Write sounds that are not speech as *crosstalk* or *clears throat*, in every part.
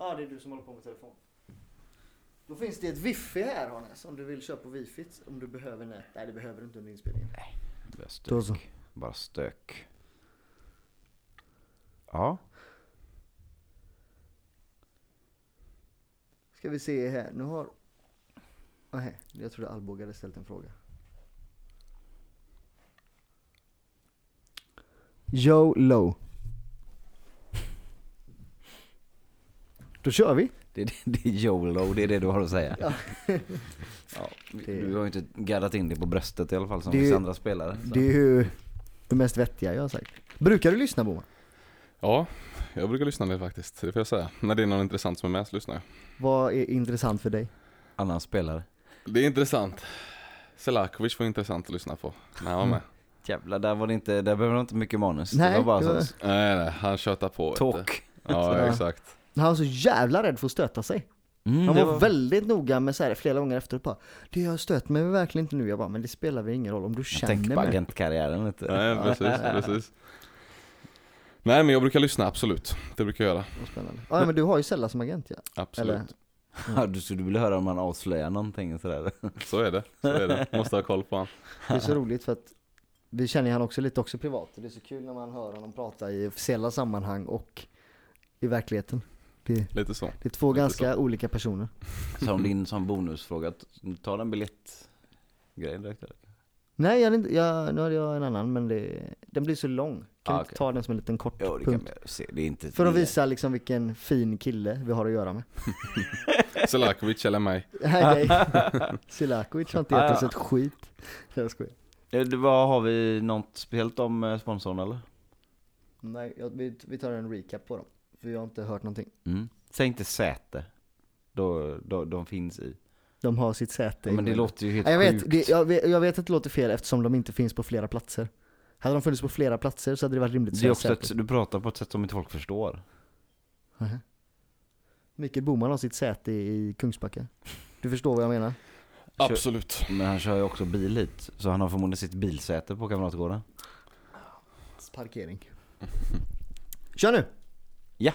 Ja, det är du som håller på med telefon. Då finns det ett wifi här Hannes, om du vill köpa wifi. Om du behöver nät. Nej, det behöver du inte under inspelningen. Bara stök. Bara stök. Ja. Ska vi se här, nu har... Nej, jag trodde Alvbåge hade ställt en fråga. Joe Low. Då kör vi. Det, det, det är YOLO, det är det du har att säga. Ja. *laughs* Ja, Det- Du har ju inte gaddat in dig på bröstet i alla fall som Det- vissa andra spelare. så. Det är ju det mest vettiga jag har sagt. Brukar du lyssna Boman? Ja, jag brukar lyssna lite faktiskt, det får jag säga. När det är någon intressant som är med så lyssnar jag. Vad är intressant för dig? Annan spelare. Det är intressant. Selakovic var intressant att lyssna på när han var med. Jävlar, där var det inte, där behöver inte mycket manus. Nej, det var bara det var- så Nej, nej, han tjötar på. talk. Ja. *laughs* exakt. Han var så jävla rädd för att stöta sig. Mm, Han det var, väldigt noga med så här flera gånger efteråt bara Det jag stöt mig verkligen inte nu. Jag bara, men det spelar väl ingen roll om du Jag känner tänker på mig. agentkarriären lite. Nej, precis, *laughs* precis. Nej, men jag brukar lyssna, absolut. Det brukar jag göra. Spännande. Ja men du har ju Sella som agent ja. Absolut. Eller- *laughs* Ja, du, så du vill höra om man avslöjar någonting sådär? *laughs* Så är det. Så är det. Måste ha koll på han. Det är så roligt för att vi känner han också lite också privat. Det är så kul när man hör honom prata i officiella sammanhang och i verkligheten. Det, Lite så. det är två Lite ganska olika personer. Som din som bonusfråga, ta den biljettgrejen direkt eller? Nej, jag, hade inte- jag, nu hade jag en annan men det, den blir så lång. Kan Ah, vi inte okej. ta den som en liten kort Ja, det kan punkt? se. Det är inte... För att visa liksom vilken fin kille vi har att göra med. *laughs* Selakovic eller mig. Nej, nej. *laughs* Silakovic har inte gett oss ett skit. Jag skojar. Vad har vi något speciellt om eh, sponsorn eller? Nej, vi tar en recap på dem. För jag har inte hört någonting. Mm. Säg inte säte. Då, då, de finns i. De har sitt säte Ja, men det låter ju helt jag, sjukt. vet, det, jag, vet, jag vet att det låter fel eftersom de inte finns på flera platser. Hade de funnits på flera platser så hade det varit rimligt att det är också säte. ett, du pratar på ett sätt som inte folk förstår. Mhm. Mikael Boman har sitt säte i Kungsbacka. Du förstår vad jag menar? Absolut. Men han kör ju också bil hit, så han har förmodligen sitt bilsäte på Kamratgården. Parkering. Kör nu! Ja.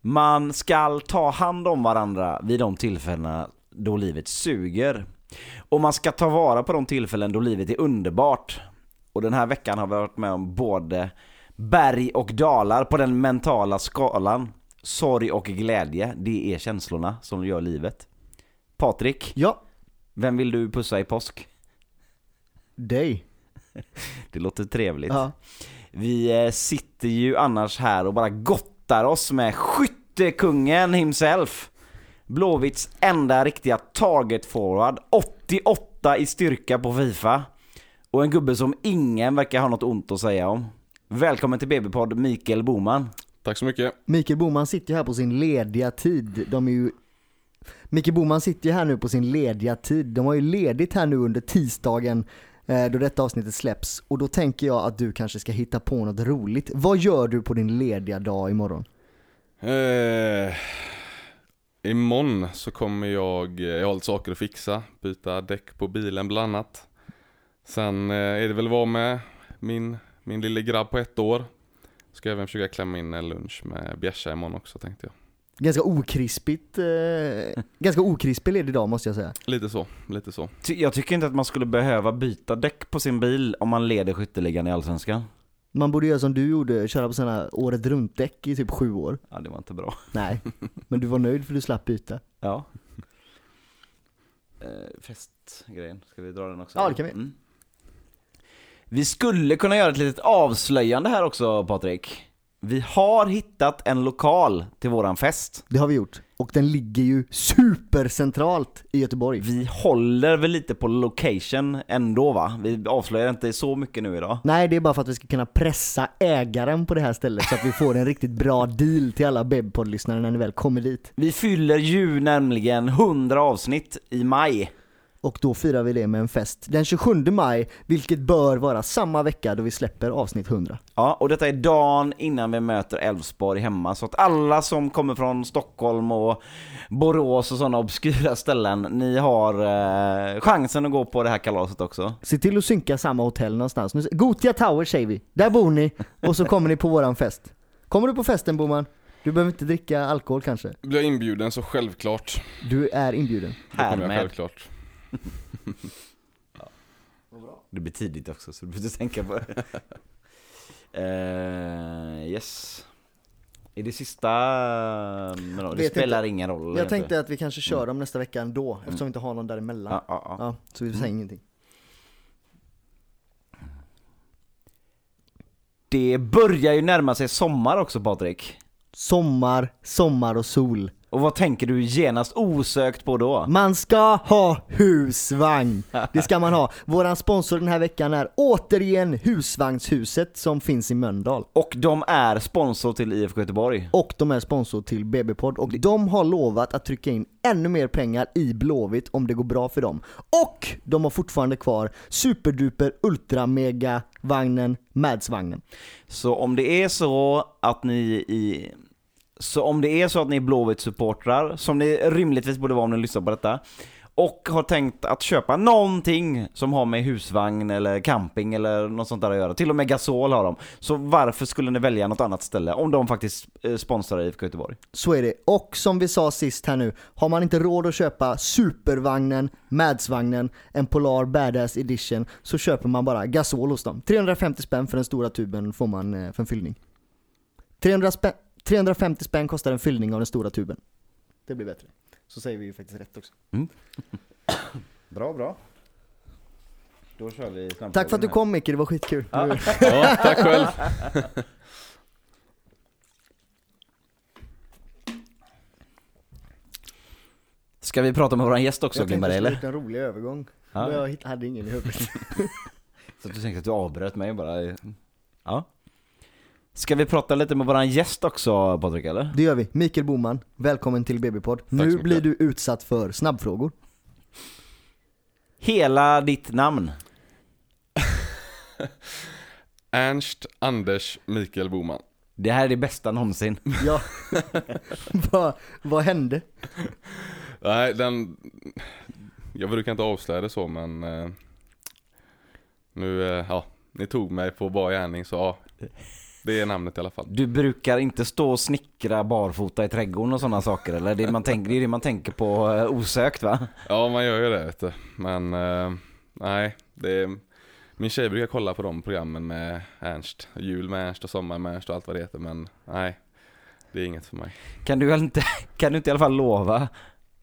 Man skall ta hand om varandra vid de tillfällena då livet suger. Och man ska ta vara på de tillfällen då livet är underbart. Och den här veckan har vi varit med om både berg och dalar på den mentala skalan. Sorg och glädje, det är känslorna som gör livet. Patrik, Ja, vem vill du pussa i påsk? dig. *laughs* Det låter trevligt. Ja. Vi eh, sitter ju annars här och bara gottar oss med skyttekungen himself. Blåvitts enda riktiga target forward, 88 i styrka på Fifa. Och en gubbe som ingen verkar ha något ont att säga om. Välkommen till BB-podd Mikael Boman. Tack så mycket. Mikael Boman sitter ju här på sin lediga tid. De är ju... Mikael Boman sitter ju här nu på sin lediga tid. De har ju ledigt här nu under tisdagen Eh, då detta avsnittet släpps. Och då tänker jag att du kanske ska hitta på något roligt. Vad gör du på din lediga dag imorgon? Eh, imorgon så kommer jag, eh, jag har lite saker att fixa, byta däck på bilen bland annat. Sen eh, är det väl vara med min, min lille grabb på ett år. Ska även försöka klämma in en lunch med Bjärsa imorgon också tänkte jag. Ganska okrispigt, eh, ganska okrispig ledig dag måste jag säga. Lite så, lite så. Ty- Jag tycker inte att man skulle behöva byta däck på sin bil om man leder skytteligan i Allsvenskan. Man borde göra som du gjorde, köra på sådana året runt däck i typ sju år. Ja, det var inte bra. Nej, men du var nöjd för du slapp byta. Ja. Eh, festgrejen, ska vi dra den också? Ja, det kan vi. Mm. Vi skulle kunna göra ett litet avslöjande här också Patrik. Vi har hittat en lokal till våran fest. Det har vi gjort. Och den ligger ju supercentralt i Göteborg. Vi håller väl lite på location ändå va? Vi avslöjar inte så mycket nu idag. Nej, det är bara för att vi ska kunna pressa ägaren på det här stället så att vi får en riktigt bra deal till alla Bebpod-lyssnare när ni väl kommer dit. Vi fyller ju nämligen 100 avsnitt i maj. Och då firar vi det med en fest den 27 maj, vilket bör vara samma vecka då vi släpper avsnitt 100. Ja, och detta är dagen innan vi möter Elfsborg hemma. Så att alla som kommer från Stockholm och Borås och sådana obskyra ställen, ni har eh, chansen att gå på det här kalaset också. Se till att synka samma hotell någonstans. Nu, Gotia Tower säger vi, där bor ni och så kommer ni på våran fest. Kommer du på festen Boman? Du behöver inte dricka alkohol kanske. Blir jag inbjuden så självklart. Du är inbjuden. Då kommer Härmed. självklart. Det blir tidigt också så du behöver tänka på det. *laughs* Eh, yes. Är det sista? Men det spelar inte. ingen roll. Jag tänkte att vi kanske kör dem nästa vecka ändå, eftersom vi inte har någon däremellan. Ja, ja, ja. Ja, så vi säger ingenting. Det börjar ju närma sig sommar också Patrik. Sommar, sommar och sol. Och vad tänker du genast osökt på då? Man ska ha husvagn! Det ska man ha. Våran sponsor den här veckan är återigen Husvagnshuset som finns i Mölndal. Och de är sponsor till IFK Göteborg. Och de är sponsor till BB-podd och de har lovat att trycka in ännu mer pengar i Blåvitt om det går bra för dem. Och de har fortfarande kvar superduper ultra mega vagnen Mads-vagnen. Så om det är så att ni i så om det är så att ni är Blåvitt-supportrar, som ni rimligtvis borde vara om ni lyssnar på detta, och har tänkt att köpa någonting som har med husvagn eller camping eller något sånt där att göra, till och med gasol har de, så varför skulle ni välja något annat ställe om de faktiskt eh, sponsrar IFK Göteborg? Så är det. Och som vi sa sist här nu, har man inte råd att köpa supervagnen, 'Madsvagnen', en Polar Badass Edition, så köper man bara gasol hos dem. 350 spänn för den stora tuben får man eh, för en fyllning. 300 spänn, 350 spänn kostar en fyllning av den stora tuben. Det blir bättre. Så säger vi ju faktiskt rätt också. *coughs* Bra, bra. Då kör vi Tack för att du kom Micke, det var skitkul. Ja. *laughs* Ja, tack själv. *laughs* Ska vi prata med våran gäst också Jag tänkte Glimberg jag eller? skulle gjort en rolig övergång. Ja. Men jag hade ingen i huvudet. *laughs* Så du tänkte att du avbröt mig bara? Ja. Ska vi prata lite med våran gäst också Patrik eller? Det gör vi. Mikael Boman, välkommen till BB-podd. Nu blir du utsatt för snabbfrågor. Hela ditt namn? *laughs* Ernst Anders Mikael Boman. Det här är det bästa någonsin. *laughs* Ja. vad, vad hände? Nej, den... Jag brukar inte avslöja det så men... Eh, nu, eh, ja, ni tog mig på bar gärning så ja. Det är namnet i alla fall. Du brukar inte stå och snickra barfota i trädgården och sådana saker eller? Det är, man tänker, det är det man tänker på eh, osökt va? Ja, man gör ju det vet du. Men eh, nej, det är... Min tjej brukar kolla på de programmen med Ernst. Jul med Ernst och sommar med Ernst och allt vad det heter men nej. Det är inget för mig. Kan du, inte, kan du inte i alla fall lova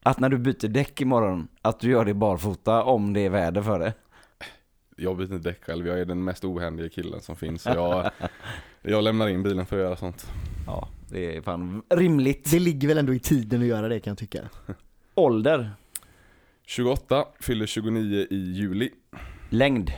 att när du byter däck imorgon, att du gör det barfota om det är väder för det? Jag byter inte däck själv, jag är den mest ohändiga killen som finns. Så jag, *laughs* jag lämnar in bilen för att göra sånt. Ja, det är fan rimligt. Det ligger väl ändå i tiden att göra det kan jag tycka. *laughs* Ålder, 28, fyller 29 i juli. längd.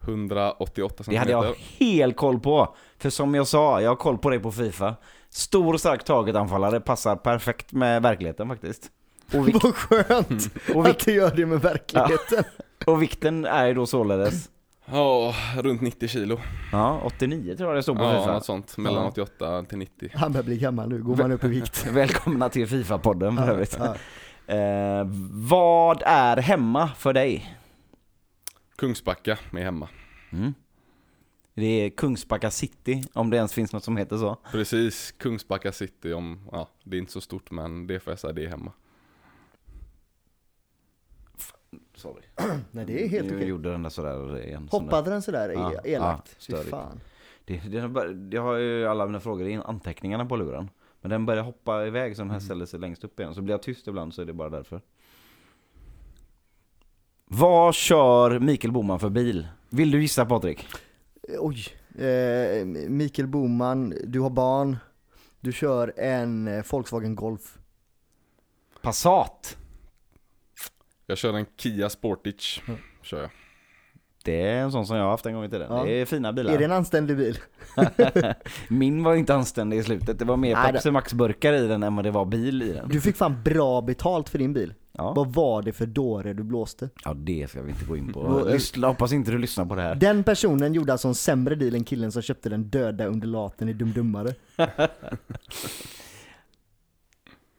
188 Det centimeter. hade jag helt koll på. För som jag sa, jag har koll på dig på Fifa. Stor och stark taget anfallare passar perfekt med verkligheten faktiskt. Och, *laughs* Vad skönt och, att du gör det med verkligheten. Och vikten är då således, Ja, runt 90 kilo. ja 89 tror jag det stod på Ja, Fifa. något sånt. Mellan Ja. 88 till 90. Han börjar bli gammal nu, går man upp i vikt. *laughs* Välkomna till Fifa-podden för övrigt. Ja, Eh, vad är hemma för dig? Kungsbacka är hemma. Mm. Det är Kungsbacka city, om det ens finns något som heter så. Precis, Kungsbacka city om, ja, det är inte så stort men det får jag säga, det är hemma. Sorry. *clears throat* Nej det är helt okej. gjorde den där sådär igen. Hoppade den sådär Ja, elakt? ja, Fy fan. Det, det, jag har ju alla mina frågor i anteckningarna på luren. Men den börjar hoppa iväg så den här ställer sig längst upp igen. Så blir jag tyst ibland så är det bara därför. Vad kör Mikael Boman för bil? Vill du gissa Patrik? Oj. Eh, Mikael Boman, du har barn. Du kör en eh, Volkswagen Golf. Passat? Jag kör en Kia Sportage, Mm. kör jag. Det är en sån som jag har haft en gång i tiden. Ja. Det är fina bilar. Är det en anständig bil? *laughs* Min var inte anständig i slutet. Det var mer Pepsi Max-burkar i den än vad det var bil i den. Du fick fan bra betalt för din bil. Ja, Vad var det för dåre du blåste? ja det ska vi inte gå in på. Lyssna, hoppas inte du lyssnar på det här. Den personen gjorde alltså en sämre deal än killen som köpte den döda undulaten i Dum Dummare. *laughs*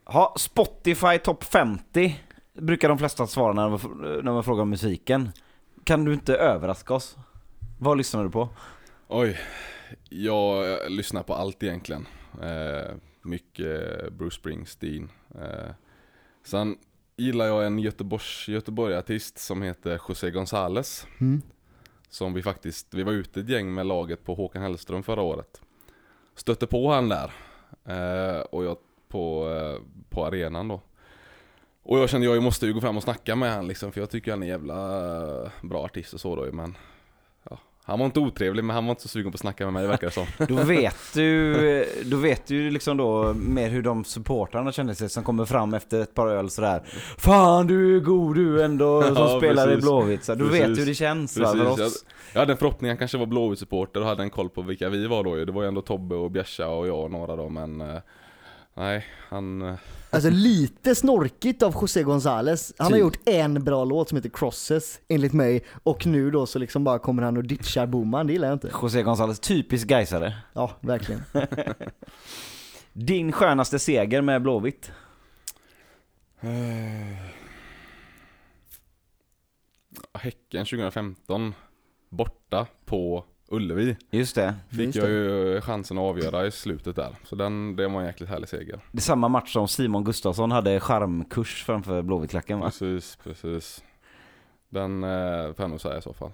Ha, Spotify topp 50 brukar de flesta svara när man, när man frågar om musiken. Kan du inte överraska oss? Vad lyssnar du på? Oj, Jag lyssnar på allt egentligen. Eh, mycket Bruce Springsteen. Eh, sen gillar jag en Göteborgs, Göteborg-artist som heter José González. Mm. Som vi faktiskt, vi var ute ett gäng med laget på Håkan Hellström förra året. Stötte på han där. Eh, och jag på, eh, på arenan då. Och jag kände jag måste ju gå fram och snacka med han liksom för jag tycker han är en jävla eh, bra artist och så då men ja, Han var inte otrevlig men han var inte så sugen på att snacka med mig det verkar det som. Då vet du, då vet du liksom då mer hur de supportrarna kände sig som kommer fram efter ett par öl sådär Fan du är god du ändå som *laughs* Ja, spelar i precis. Blåvitt, så du vet hur det känns va, för oss. jag hade en förhoppning han kanske var Blåvitt-supporter och hade en koll på vilka vi var då ju. Det var ju ändå Tobbe och Bjärsa och jag och några då men eh, Nej, han... eh, Alltså lite snorkigt av José González. Han har Typ. gjort en bra låt som heter Crosses, enligt mig. Och nu då så liksom bara kommer han och ditchar Boman, det gillar jag inte. José González, typisk Gaisare. Ja, verkligen. *laughs* Din skönaste seger med Blåvitt? Häcken 2015 Borta på Ullevi Just det. Fick Just jag det. ju chansen att avgöra i slutet där. Så den, det var en jäkligt härlig seger. Det är samma match som Simon Gustafsson hade charmkurs framför Blåvittklacken va? Precis, precis. Den eh, får jag nog säga i så fall.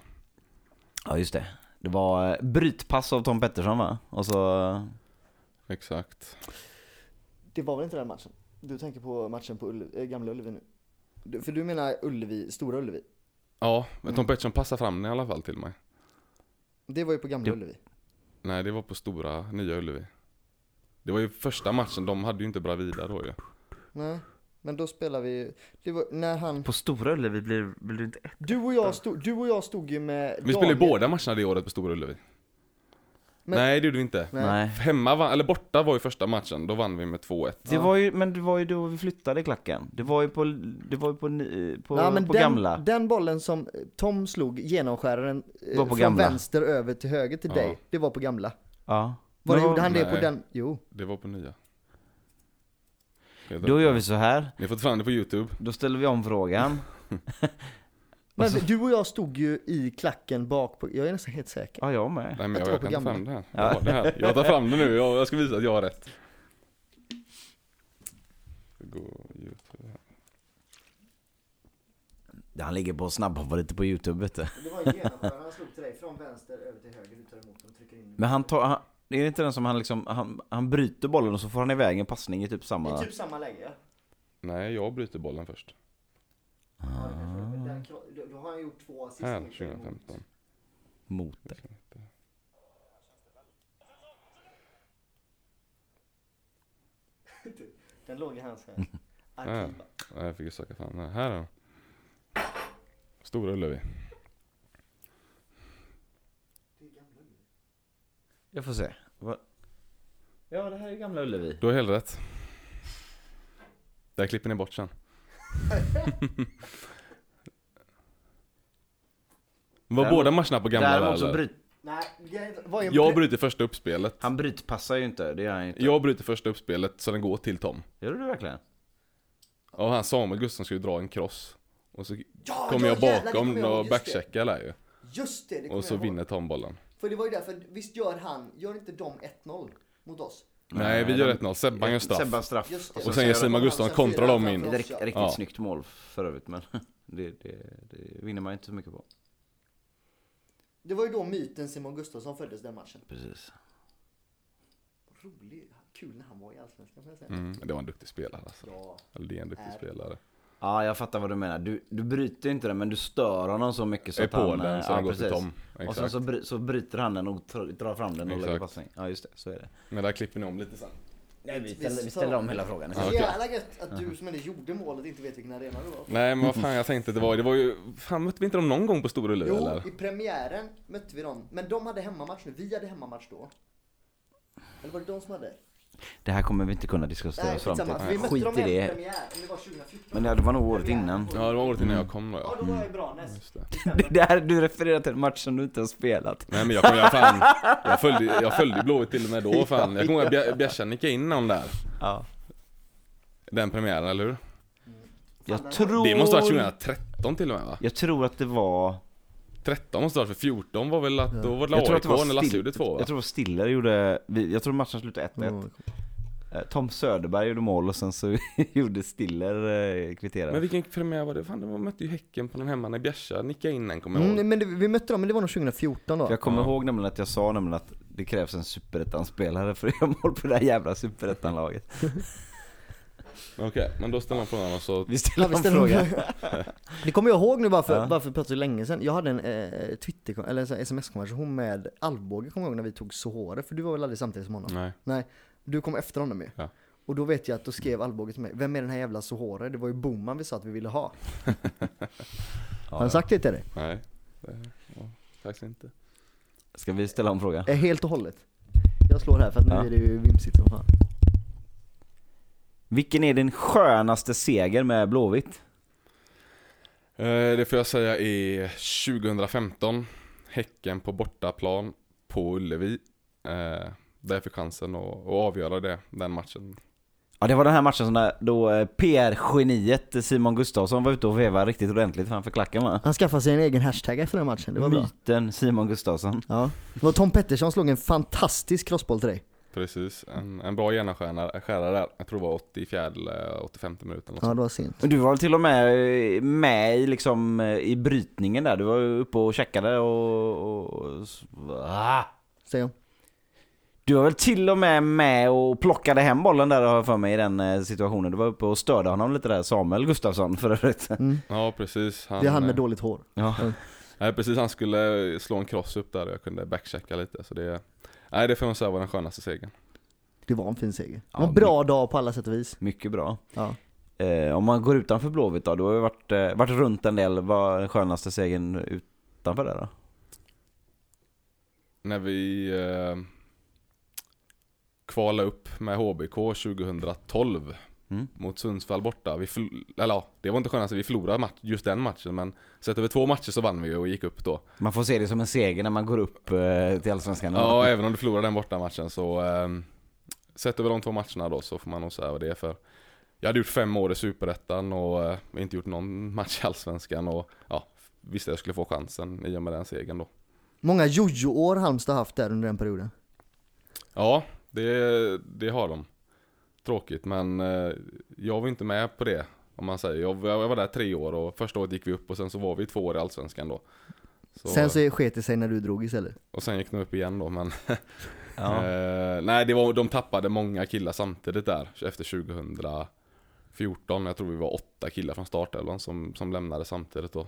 Ja just det. Det var eh, brytpass av Tom Pettersson va? Och så... Exakt. Det var väl inte den matchen? Du tänker på matchen på Ulle, äh, Gamla Ullevi nu? Du, för du menar Ullevi, Stora Ullevi? Ja, men Mm. Tom Pettersson passade fram den i alla fall till mig. Det var ju på Gamla Det- Ullevi. Nej, det var på stora, nya Ullevi. Det var ju första matchen, de hade ju inte Bravida då ju. Nej, men då spelar vi, det var när han, På Stora Ullevi blir, blir det inte ett. du och jag stod, du och jag stod ju med Vi spelade ju Daniel- båda matcherna det året på Stora Ullevi. Men- Nej, det gjorde vi inte. Nej. Nej. Hemma, vann, eller borta var ju första matchen, då vann vi med 2-1. Det var ju, men det var ju då vi flyttade klacken. Det var ju på, det var ju på, på, Ja, men på den, gamla. den bollen som Tom slog, genomskäraren, eh, Var på från gamla. vänster över till höger till Ja. dig, det var på gamla. Ja. Var det, gjorde han det på Nej. den? Jo. Det var på nya. Då gör vi så här. Ni får ta fram det på youtube. Då ställer vi om frågan. *laughs* *laughs* Men Alltså- du och jag stod ju i klacken bak på, jag är nästan helt säker. Ja, jag med. Nej men jag, jag på kan ta gamla. fram det här. Ja. Jag, har det här. jag tar fram det nu, jag, jag ska visa att jag har rätt. Han ligger på snabbhoppar lite på youtube vet du. Det var genomskäraren, han slog till dig från vänster över till höger, du tar emot och trycker in. Men han tar, han, är det inte den som han liksom, han, han bryter bollen och så får han iväg en passning i typ Det är samma... typ samma läge ja. Nej, jag bryter bollen först. Ja, det kanske det är. Men den kro- då- Då har han gjort två assist. Här, mot dig mot- 2015. Mot dig. Den låg i hans här. *laughs* Ja, Arkiva. ja, jag fick ju söka fram den här. Här då. Stora Ullevi. Jag får se. Va? Ja, det här är gamla Ullevi. Du har helt rätt. Där klipper ni bort sen. Var båda matcherna på gamla Där eller? bryt, Nej, Jag pre- bryter första uppspelet. han brytpassar ju inte, det gör han inte. Jag bryter första uppspelet så den går till Tom. Gör du det verkligen? Och han Samuel Gustafsson skulle dra en cross. Och så Ja, kommer ja, jag jävlar, bakom kommer jag ihåg, och just backcheckar där ju. det. Just det, det Och så jag vinner Tom bollen. För det var ju därför, visst gör han, gör inte de 1-0 mot oss? Nej, vi gör 1-0. Sebban gör straff. Sebban straff. Just det. Och sen gör Simon Gustafsson kontra dem in. Det är ett rikt- riktigt Ja. snyggt mål för övrigt men *laughs* det, det, det vinner man inte så mycket på. Det var ju då myten Simon Gustafsson föddes den matchen. Precis. Rolig, kul när han var i Allsvenskan får jag säga. Mm, det var en duktig spelare alltså. Ja. Eller det är en duktig Är. spelare. Ja, jag fattar vad du menar. Du, du bryter inte den men du stör honom så mycket så Är att på han... den så den går till. Tom. Och sen Exakt. så, bry, så bryter han den och drar fram den och lägger Exakt. passning. Ja just det, så är det. Men där klipper ni om lite sen. Nej, vi, ställer, vi ställer om hela frågan. Ja, okej. jävla gött att du som ändå gjorde målet inte vet vilken arena det var. Nej men vad fan jag tänkte det var, det var ju, fan mötte vi inte dem någon gång på Stora Ullevi Jo, eller? i premiären mötte vi dem, men de hade hemmamatch nu, vi hade hemmamatch då. Eller var det de som hade? Det här kommer vi inte kunna diskutera oss fram till. Vi mötte Skit dem i det. premiär, om det var 2014. Men det var nog året innan. Ja det var året innan jag kom då Ja, ja. då var jag i Branäs. Just det. *laughs* Det där du refererar till en match som du inte har spelat. Nej men jag kom, jag fan, *laughs* jag följde, jag följde Blåvitt till och med då fan. Jag kommer ihåg att Bjär- Bjärsa nickade in någon där. Ja. Den premiären eller hur? Jag tror... Det måste ha varit 2013 till och med va? Jag tror att det var... 13 måste det vara för 14 var väl att, Ja. då var det Jag tror att AIK det var när Lasse Still- gjorde två va? Jag tror Stiller gjorde, jag tror matchen slutade 1-1. Mm. Eh, Tom Söderberg gjorde mål och sen så *laughs* gjorde Stiller eh, kvitterade. Men vilken premiär var det? Fan, de mötte ju Häcken på den hemma i Bjärsa, nickade in en kommer jag ihåg. Mm, men det, vi mötte dem, men det var nog 2014 då. För jag kommer Ja. ihåg nämligen att jag sa nämligen att det krävs en superettan-spelare för att göra mål på det här jävla superettan-laget. *laughs* Okej, men då ställer man frågan och så... Vi ställer Ja, vi en ställer fråga. fråga. Det *laughs* kommer jag ihåg nu bara för, Ja. bara för länge sedan. Jag hade en eh, Twitter, eller en sms-konversation med Alvbåge, kommer jag ihåg när vi tog Sohore, för du var väl aldrig samtidigt som honom? Nej. Nej, du kom efter honom ju. Ja. Och då vet jag att då skrev Alvbåge till mig, vem är den här jävla Sohore? Det var ju Boman vi sa att vi ville ha. *laughs* Har han sagt det till dig? Nej. Det var faktiskt inte. Ska vi ställa en fråga? Eh, helt och hållet. Jag slår här för att nu Ja. är det ju vimsigt som fan. Vilken är din skönaste seger med Blåvitt? Eh, Det får jag säga är 2015. Häcken på bortaplan på Ullevi. Eh, Där jag fick chansen att, avgöra det, den matchen. Ja det var den här matchen som där, då eh, PR-geniet Simon Gustafsson var ute och vevade riktigt ordentligt framför klacken va? Han skaffade sig en egen hashtag efter den matchen, det var bra. Myten Simon Gustafsson. Ja. Det var Tom Pettersson slog en fantastisk crossboll till dig. Precis, en, en bra genomskärare där. Jag tror det var 84 eller 85 minuter. Ja, det var sent. Men du var väl till och med eh, med i, liksom, eh, i brytningen där? Du var ju uppe och checkade och... och, ah. Du var väl till och med med och plockade hem bollen där har jag för mig i den eh, situationen. Du var uppe och störde honom lite där, Samuel Gustafsson för övrigt. Mm. Ja, precis. Det är han med dåligt hår. Ja. Nej, precis. Han skulle slå en cross upp där och jag kunde backchecka lite. Så det, nej, det får man säga var den skönaste segern. Det var en fin seger. Det var en bra dag på alla sätt och vis. Mycket bra. Ja. Eh, om man går utanför Blåvitt då, du har ju varit, eh, varit runt en del. Vad är den skönaste segern utanför det då? När vi eh, kvalade upp med HBK 2012 Mm. mot Sundsvall borta. Vi eller ja, det var inte skönast, vi förlorade match, just den matchen men sett över två matcher så vann vi och gick upp då. Man får se det som en seger när man går upp eh, till Allsvenskan. Ja, även om du förlorade den borta matchen så eh, sett över de två matcherna då så får man nog säga vad det är för. Jag hade gjort fem år i Superettan och eh, inte gjort någon match i Allsvenskan och ja, visste jag skulle få chansen i och med den segern då. Många jojo-år Halmstad haft där under den perioden. Ja, det, det har de. Tråkigt, men eh, jag var inte med på det. Om man säger. Jag, jag var där tre år och första året gick vi upp och sen så var vi två år i Allsvenskan då. Så, Sen så sket det sig när du drog istället. Och sen gick de upp igen då, men *laughs* Ja. eh, nej, det var, de tappade många killar samtidigt där efter 2014. Jag tror vi var åtta killar från startelvan som, som lämnade samtidigt då.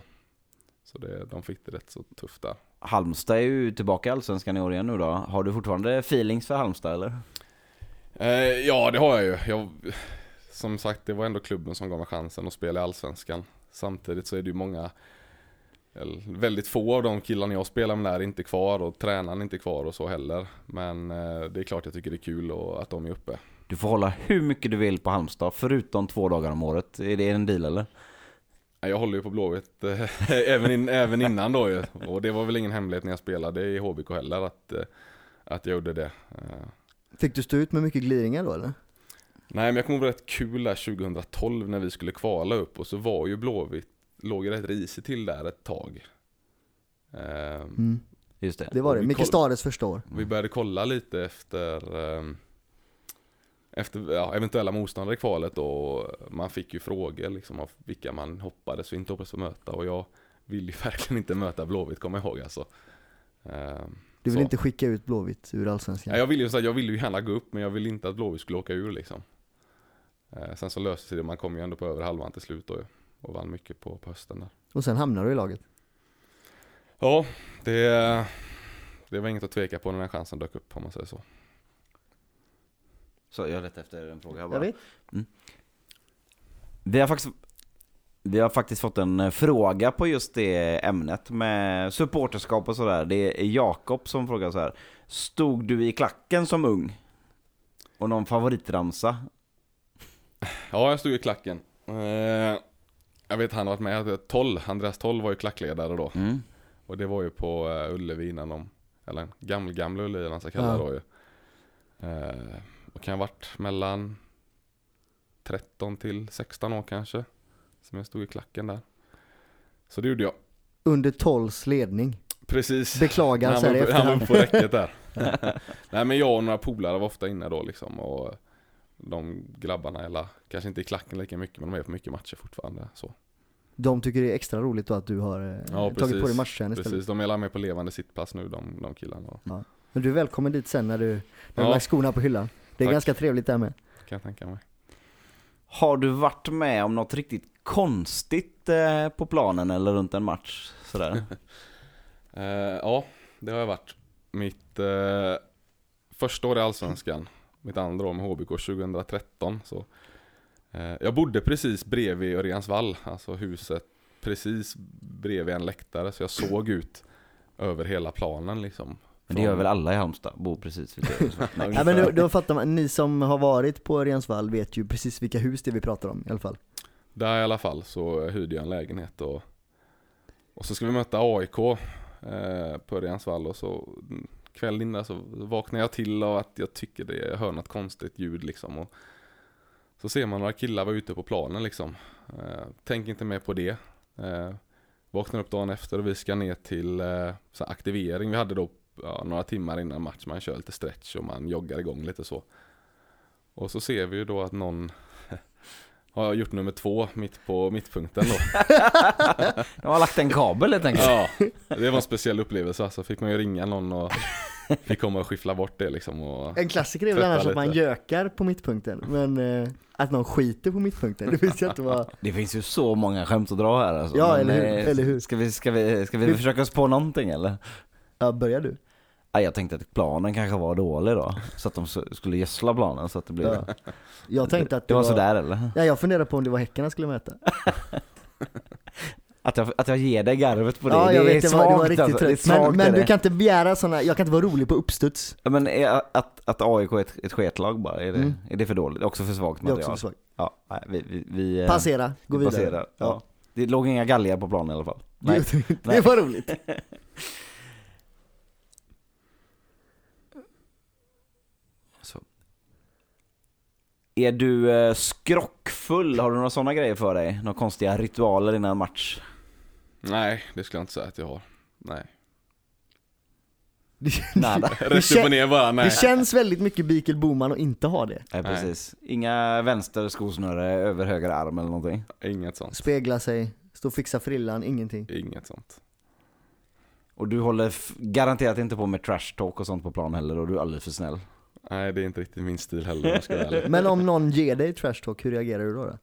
Så det, de fick det rätt så tufft där. Halmstad är ju tillbaka i Allsvenskan i år igen nu då. Har du fortfarande feelings för Halmstad eller? Eh, ja, det har jag ju. Jag, som sagt, det var ändå klubben som gav mig chansen att spela i Allsvenskan. Samtidigt så är det ju många, eller väldigt få av de killarna jag spelar med är inte kvar och tränaren är inte kvar och så heller. Men eh, det är klart jag tycker det är kul och att de är uppe. Du får hålla hur mycket du vill på Halmstad, förutom två dagar om året. Är det en deal eller? Jag håller ju på Blåvitt eh, *laughs* även, in, även innan då ju. Och det var väl ingen hemlighet när jag spelade i HBK heller att, eh, att jag gjorde det. Fick du stå ut med mycket gliringar då eller? Nej men jag kommer ihåg rätt kul där 2012 när vi skulle kvala upp och så var ju Blåvitt, låg rätt risigt till där ett tag. Ehm, Mm. Just det. Det var det. Micke Stades första år. Vi började kolla lite efter, ehm, efter ja, eventuella motståndare i kvalet och man fick ju frågor liksom av vilka man hoppades och inte hoppades få möta och jag vill ju *laughs* verkligen inte möta Blåvitt kommer jag ihåg alltså. Ehm, Du vill så. inte skicka ut Blåvitt ur Allsvenskan? Ja, jag vill ju så här, jag vill ju gärna gå upp men jag vill inte att Blåvitt skulle åka ur liksom. Eh, sen så löste sig det, man kom ju ändå på över halvan till slut då och vann mycket på, på hösten där. Och sen hamnar du i laget. Ja, det, det var inget att tveka på när den chansen dök upp om man säger så. Så jag letar efter en fråga här bara. Jag vet. Vi har faktiskt vi har faktiskt fått en eh, fråga på just det ämnet med supporterskap och sådär. Det är Jakob som frågar så här. Stod du i klacken som ung? Och någon favoritramsa? Ja, jag stod i klacken. Eh, jag vet han har varit med, Toll, Andreas Toll var ju klackledare då. Mm. Och det var ju på uh, Ullevi innan de, eller gamla, gamla Ullevi man ska kalla det då ju. Eh, och kan ha varit mellan 13 till 16 år kanske. Som jag stod i klacken där. Så det gjorde jag. under 12s ledning. Precis. Beklagar han var, han var på räcket där. *laughs* Nej men jag och några polare var ofta inne då liksom och de grabbarna, eller kanske inte i klacken lika mycket men de är på mycket matcher fortfarande. Så. De tycker det är extra roligt då att du har eh, Ja, tagit precis. på dig matchträning istället. Precis, de är alla med på levande sittpass nu de, de killarna. Men du är välkommen dit sen när du, när du Ja. lagt skorna på hyllan. Det är Tack. ganska trevligt där med. Kan jag tänka mig. Har du varit med om något riktigt konstigt eh, på planen eller runt en match? Sådär. *laughs* Eh, ja, det har jag varit. Mitt eh, första år i Allsvenskan, mitt andra år med HBK 2013. Så, eh, jag bodde precis bredvid Örjansvall, alltså huset precis bredvid en läktare. Så jag såg ut över hela planen liksom. Men det gör väl alla i Halmstad, bor precis vid det. *laughs* Nej. Ja, men då, då fattar man, ni som har varit på Rensvall vet ju precis vilka hus det är vi pratar om i alla fall. Där i alla fall så hyrde jag en lägenhet och, och så ska vi möta AIK eh, på Örjansvall och så kvällen innan så vaknar jag till av att jag tycker det jag hör något konstigt ljud liksom och så ser man några killar vara ute på planen liksom. Eh, tänk inte mer på det. Eh, vaknar upp dagen efter och vi ska ner till eh, så aktivering. Vi hade då ja, några timmar innan match, man kör lite stretch och man joggar igång lite så. Och så ser vi ju då att någon har gjort nummer två mitt på mittpunkten då. *laughs* De har lagt en kabel helt enkelt. Ja, det var en speciell upplevelse. Så fick man ju ringa någon och fick komma och skiffla bort det liksom. Och, En klassiker är väl annars att man gökar på mittpunkten, men eh, att någon skiter på mittpunkten, det visste jag inte vad... Det finns ju så många skämt att dra här alltså. Ja, Men, eller hur, eh, eller hur. Ska vi, ska vi, ska vi Vi- försöka oss på någonting eller? Ja, börjar du? Ja, jag tänkte att planen kanske var dålig då. Så att de skulle gödsla planen så att det blev... Ja. Jag tänkte att Det var sådär eller? Ja, jag funderade på om det var Häcken han skulle möta. *laughs* Att jag, att jag ger dig garvet på det, Ja, det jag är vet, det svagt var, det var riktigt alltså. Det trött. Men, men du det. kan inte begära sådana, jag kan inte vara rolig på uppstuds. Ja, Men är, att, att AIK är ett, ett sketlag bara, är det, Mm. är det för dåligt? Också för svagt Det är också material? för svagt. Ja, nej, vi, vi, vi eh, Passera, gå vi vidare. passerar. Ja. Det låg inga galgar på planen i alla fall. Nej. *laughs* Det, det var roligt. *laughs* Är du eh, skrockfull? Har du några sådana grejer för dig? Några konstiga ritualer innan match? nej, det skulle jag inte säga att jag har. Nej. *laughs* Nada. Det *laughs* Rätt upp och ner bara, nej. Det känns väldigt mycket Bikel Boman att inte ha det. Nej precis. Inga vänster skosnöre över höger arm eller någonting? Inget sånt. Spegla sig, stå och fixa frillan, ingenting. Inget sånt. Och du håller garanterat inte på med trash talk och sånt på plan heller och du är alldeles för snäll. Nej, det är inte riktigt min stil heller om jag ska vara ärlig. *laughs* Men om någon ger dig trash talk, hur reagerar du då? då?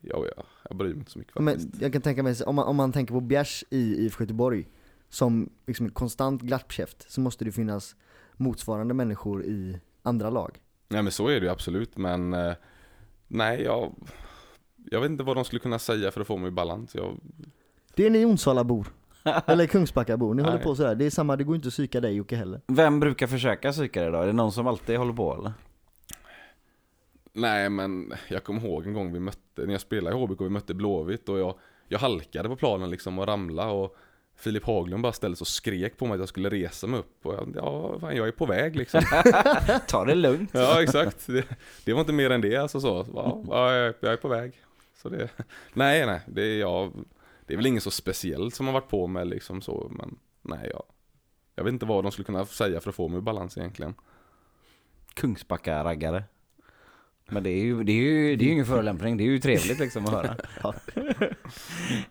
Ja, ja, jag bryr mig inte så mycket Men faktiskt. jag kan tänka mig, om man, om man tänker på Bjärs i IFK Göteborg, som liksom är konstant glappkäft, så måste det finnas motsvarande människor i andra lag. Nej men så är det ju absolut, men eh, nej, jag, jag vet inte vad de skulle kunna säga för att få mig i balans. Jag, Det är ni Onsala-bor. *laughs* Eller Kungsbacka-bor, ni håller Nej. på sådär. Det är samma, det går inte att psyka dig Jocke heller. Vem brukar försöka psyka dig då? Är det någon som alltid håller på eller? nej men jag kommer ihåg en gång vi mötte, när jag spelade i HBK, vi mötte Blåvitt och jag, jag halkade på planen liksom och ramlade och Filip Haglund bara ställde sig och skrek på mig att jag skulle resa mig upp och jag, ja, fan, jag är på väg liksom. *laughs* Ta det lugnt. Ja exakt, det, det var inte mer än det alltså så. Ja, ja, jag, är- jag är på väg. Så det, nej nej, det är jag, det är väl inget så speciellt som har varit på med liksom så, men nej jag, jag vet inte vad de skulle kunna säga för att få mig i balans egentligen. Kungsbacka-raggare. Men det är ju, det är ju, det är ju ingen förolämpning, det är ju trevligt liksom att höra. *laughs* Ja.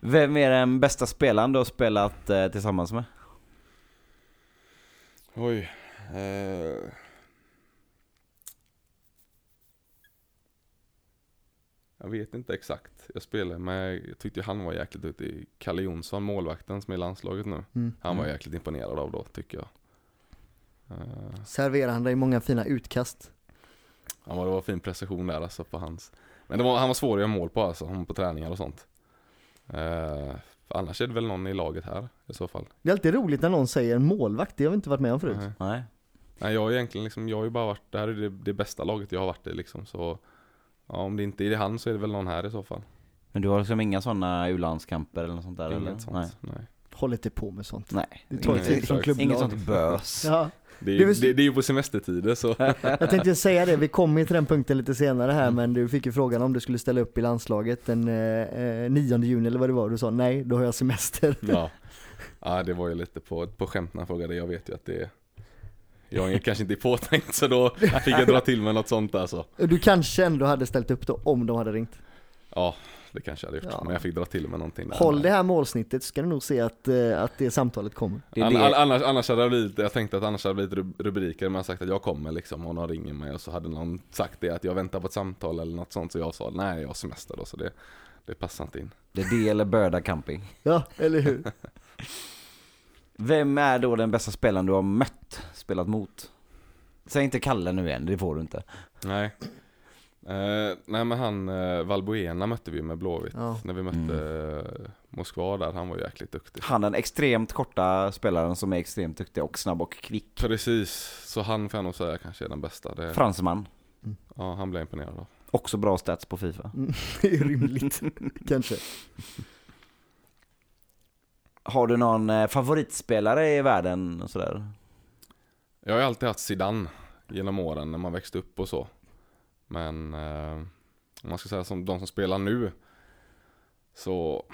Vem är den bästa spelaren du har spelat eh, tillsammans med? Oj. Eh. Jag vet inte exakt. Jag spelade med, jag tyckte han var jäkligt duktig. Kalle Jonsson, målvakten som är i landslaget nu. Mm. Han var Mm. jäkligt imponerad av då, tycker jag. Eh, Serverar han dig många fina utkast? han var, det var fin precision där alltså på hans. Men det var, han var svår att göra mål på alltså, han på träningar och sånt. Eh, annars är det väl någon i laget här i så fall. Det är alltid roligt när någon säger målvakt, det har vi inte varit med om förut. Nej. Nej. Nej jag har egentligen liksom, jag har ju bara varit, det här är det, det bästa laget jag har varit i liksom så Ja om det inte är han så är det väl någon här i så fall. Men du har liksom inga sådana u-landskamper eller något sånt där eller? Inget sånt. Nej. Nej. Håll inte på med sånt. Nej. Det tar Inget tid från klubblag. Inget sånt bös. Ja. Det, är- Det är väl- det, det är ju på semestertider så. Jag tänkte säga det, vi kommer till den punkten lite senare här men du fick ju frågan om du skulle ställa upp i landslaget den eh, eh, 9 juni eller vad det var, du sa nej, då har jag semester. Ja. *laughs* ja, det var ju lite på, på skämt när han frågade. Jag vet ju att det är jag är kanske inte är påtänkt så då fick jag dra till med något sånt alltså. Du kanske ändå hade ställt upp då om de hade ringt. Ja, det kanske jag hade gjort. Ja. Men jag fick dra till med någonting där. Håll det här målsnittet så ska du nog se att, eh, att det samtalet kommer. Det är An, det. an, annars, annars hade det blivit, jag tänkte att annars hade det blivit rub- rubriker man sagt att jag kommer liksom och någon ringer mig och så hade någon sagt det att jag väntar på ett samtal eller något sånt så jag sa nej jag har semester då så det, det passar inte in. Det är det eller Börda Camping. Ja, eller hur? *laughs* Vem är då den bästa spelaren du har mött, spelat mot? Säg inte Kalle nu igen, det får du inte. Nej. Eh, nej men han eh, Valbuena mötte vi med Blåvitt Ja. när vi mötte eh, Moskva där, han var ju jäkligt duktig. Han den extremt korta spelaren som är extremt duktig och snabb och kvick. Precis, så han får jag nog säga kanske är den bästa. Det, Fransman. ja, han blev imponerad av. Också bra stats på Fifa. *laughs* Det är rimligt, kanske. Har du någon eh, favoritspelare i världen och sådär? Jag har alltid haft Zidane genom åren när man växte upp och så. Men eh, om man ska säga som de som spelar nu så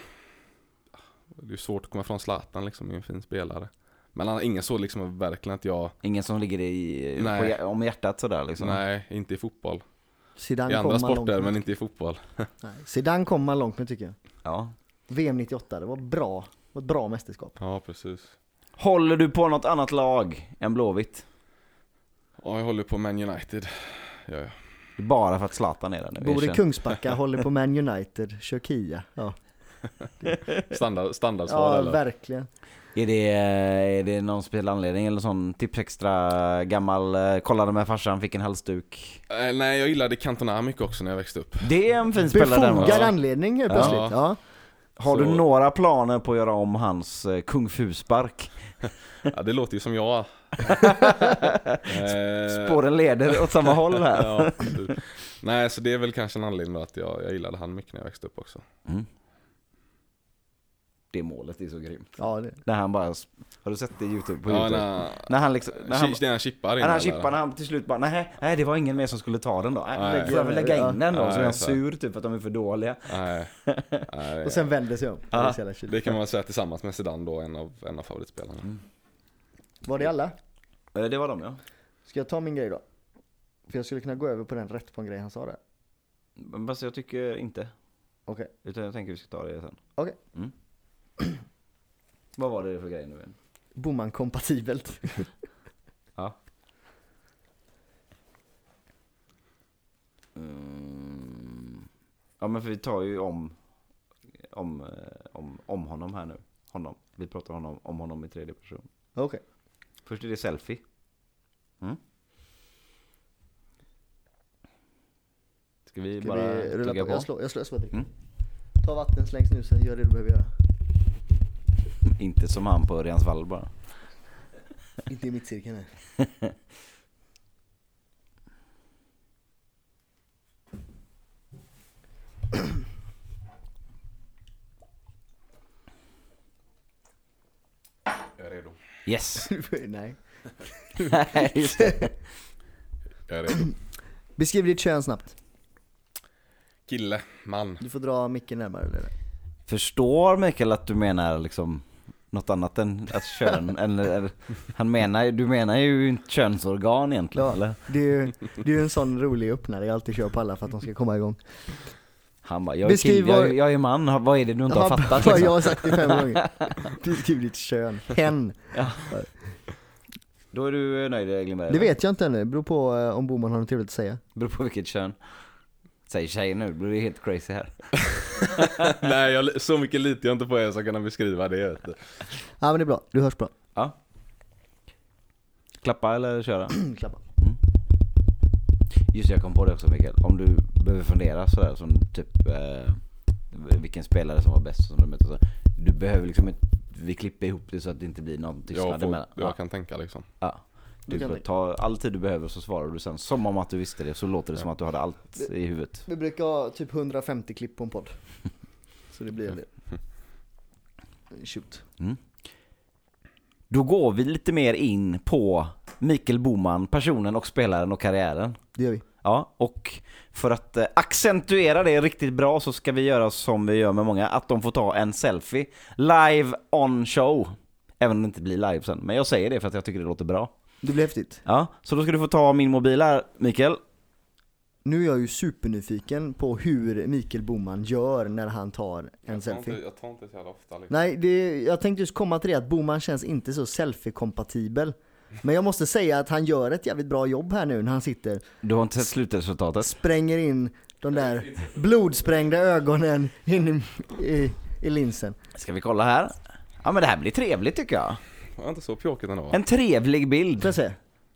det är svårt att komma från Zlatan liksom, är en fin spelare. Men han ingen så liksom verkligen att jag, Ingen som ligger i, på, om hjärtat sådär liksom? nej inte i fotboll. Zidane I andra sporter men inte i fotboll. *laughs* Nej, Zidane kom man långt med tycker jag. Ja. VM 98, det var bra. Var ett bra mästerskap. Ja precis. Håller du på något annat lag än Blåvitt? Ja jag håller på Man United. Ja, ja. Bara för att Zlatan är där nu? Bor i. Kungsbacka, *laughs* håller på Man United, kör Kia. Ja, *laughs* Standard, standardsvar ja eller? verkligen. Är det, är det någon speciell anledning eller sån tips extra gammal, eh, kollade med farsan, fick en halsduk? Eh, nej jag gillade Cantona mycket också när jag växte upp. Det är en fin spelare. Befogad Ja. anledning helt Ja. plötsligt. Ja. Har du Så- några planer på att göra om hans eh, kung fu-spark? *laughs* Ja det låter ju som jag. *laughs* Eh, Spåren leder åt samma håll här. *laughs* ja. Nej, så det är väl kanske en anledning då att jag, jag gillade han mycket när jag växte upp också. Mm. Det målet är så grymt. Ja, det. När han bara, har du sett det i youtube, på Ja, youtube? när, När han liksom, när han, när han chippar in när han den chippar, när han till slut bara, nej, nej det var ingen mer som skulle ta den då. Nej, Nej. får jag väl lägga in den då? Nej, så är han så. sur typ för att de är för dåliga. Nej, nej, *laughs* Och sen vänder sig om. Ja. det kan man säga tillsammans med Zidane då, en av, en av favoritspelarna. Mm. Var det alla? Eh, Det var de ja. Ska jag ta min grej då? För jag skulle kunna gå över på den rätt på en grej han sa där. Men jag tycker inte. Okej. Utan jag tänker vi ska ta det sen. Okej. Mm. *clears throat* Vad var det för grej nu igen? Boman kompatibelt. *laughs* Ja. Mm. Ja men för vi tar ju om, om, eh, om, om honom här nu. Honom. Vi pratar honom, om honom i tredje person. Okej. Först är det selfie. Mm. Ska vi Ska bara vi rulla på? på? Jag slår, jag slår, jag slår Mm. Ta vatten, släng snusen, gör det du behöver göra. Inte som han på Örjansvall bara. *laughs* Inte i mittcirkeln nej. Jag är redo. Yes! *laughs* nej. Nej, just det. Jag är redo. Beskriv ditt kön snabbt. Kille, man. Du får dra micken närmare eller? Förstår Mikael att du menar liksom något annat än att kön, *laughs* eller, eller han menar, du menar ju inte könsorgan egentligen Ja. eller? Det är ju det är en sån rolig öppnare jag alltid kör på alla för att de ska komma igång. Han bara, jag är, Beskriv kill, jag, jag är man, vad är det du inte har Ja, fattat liksom? jag har sagt det fem gånger. *laughs* Beskriv ditt kön. Hen. Då är du nöjd Glimberg? Det vet jag inte ännu, det beror på eh, om Boman har något trevligt att säga. Beror på vilket kön. Säg tjej nu, blir det helt crazy här. *laughs* Nej, jag, så mycket litar jag inte på er så jag kan beskriva det. Vet du. Ja men det är bra, du hörs bra. Ja. Klappa eller köra? *clears throat* Klappa. Just det, jag kom på det också Mikael. Om du behöver fundera sådär som typ eh, vilken spelare som var bäst som du mötte. Så, du behöver liksom inte, vi klipper ihop det så att det inte blir någon tystnad Jag, får, emellan. Ja, jag kan tänka liksom. ja. Du kan ta all tid du behöver så svarar du sen som om att du visste det. Så låter det som att du hade allt i huvudet. Vi brukar ha typ 150 klipp på en podd. *laughs* Så det blir en del. *laughs* Shoot. Då går vi lite mer in på Mikael Boman, personen och spelaren och karriären. Det gör vi. Ja, och för att eh, accentuera det riktigt bra så ska vi göra som vi gör med många, att de får ta en selfie live on show. Även om det inte blir live sen, men jag säger det för att jag tycker det låter bra. Det blir häftigt. Ja, så då ska du få ta min mobil här, Mikael. Nu är jag ju supernyfiken på hur Mikael Boman gör när han tar en Jag tar, selfie. inte, jag tar inte så jävla ofta liksom. Nej, det, jag tänkte just komma till det att Boman känns inte så selfie-kompatibel. Men jag måste säga att han gör ett jävligt bra jobb här nu när han sitter, Du har inte sett slutresultatet? spränger in de där blodsprängda ögonen in i, i, i linsen. Ska vi kolla här? Ja men det här blir trevligt tycker jag. Jag är inte så pjåkigt ändå va? En trevlig bild. Får jag se?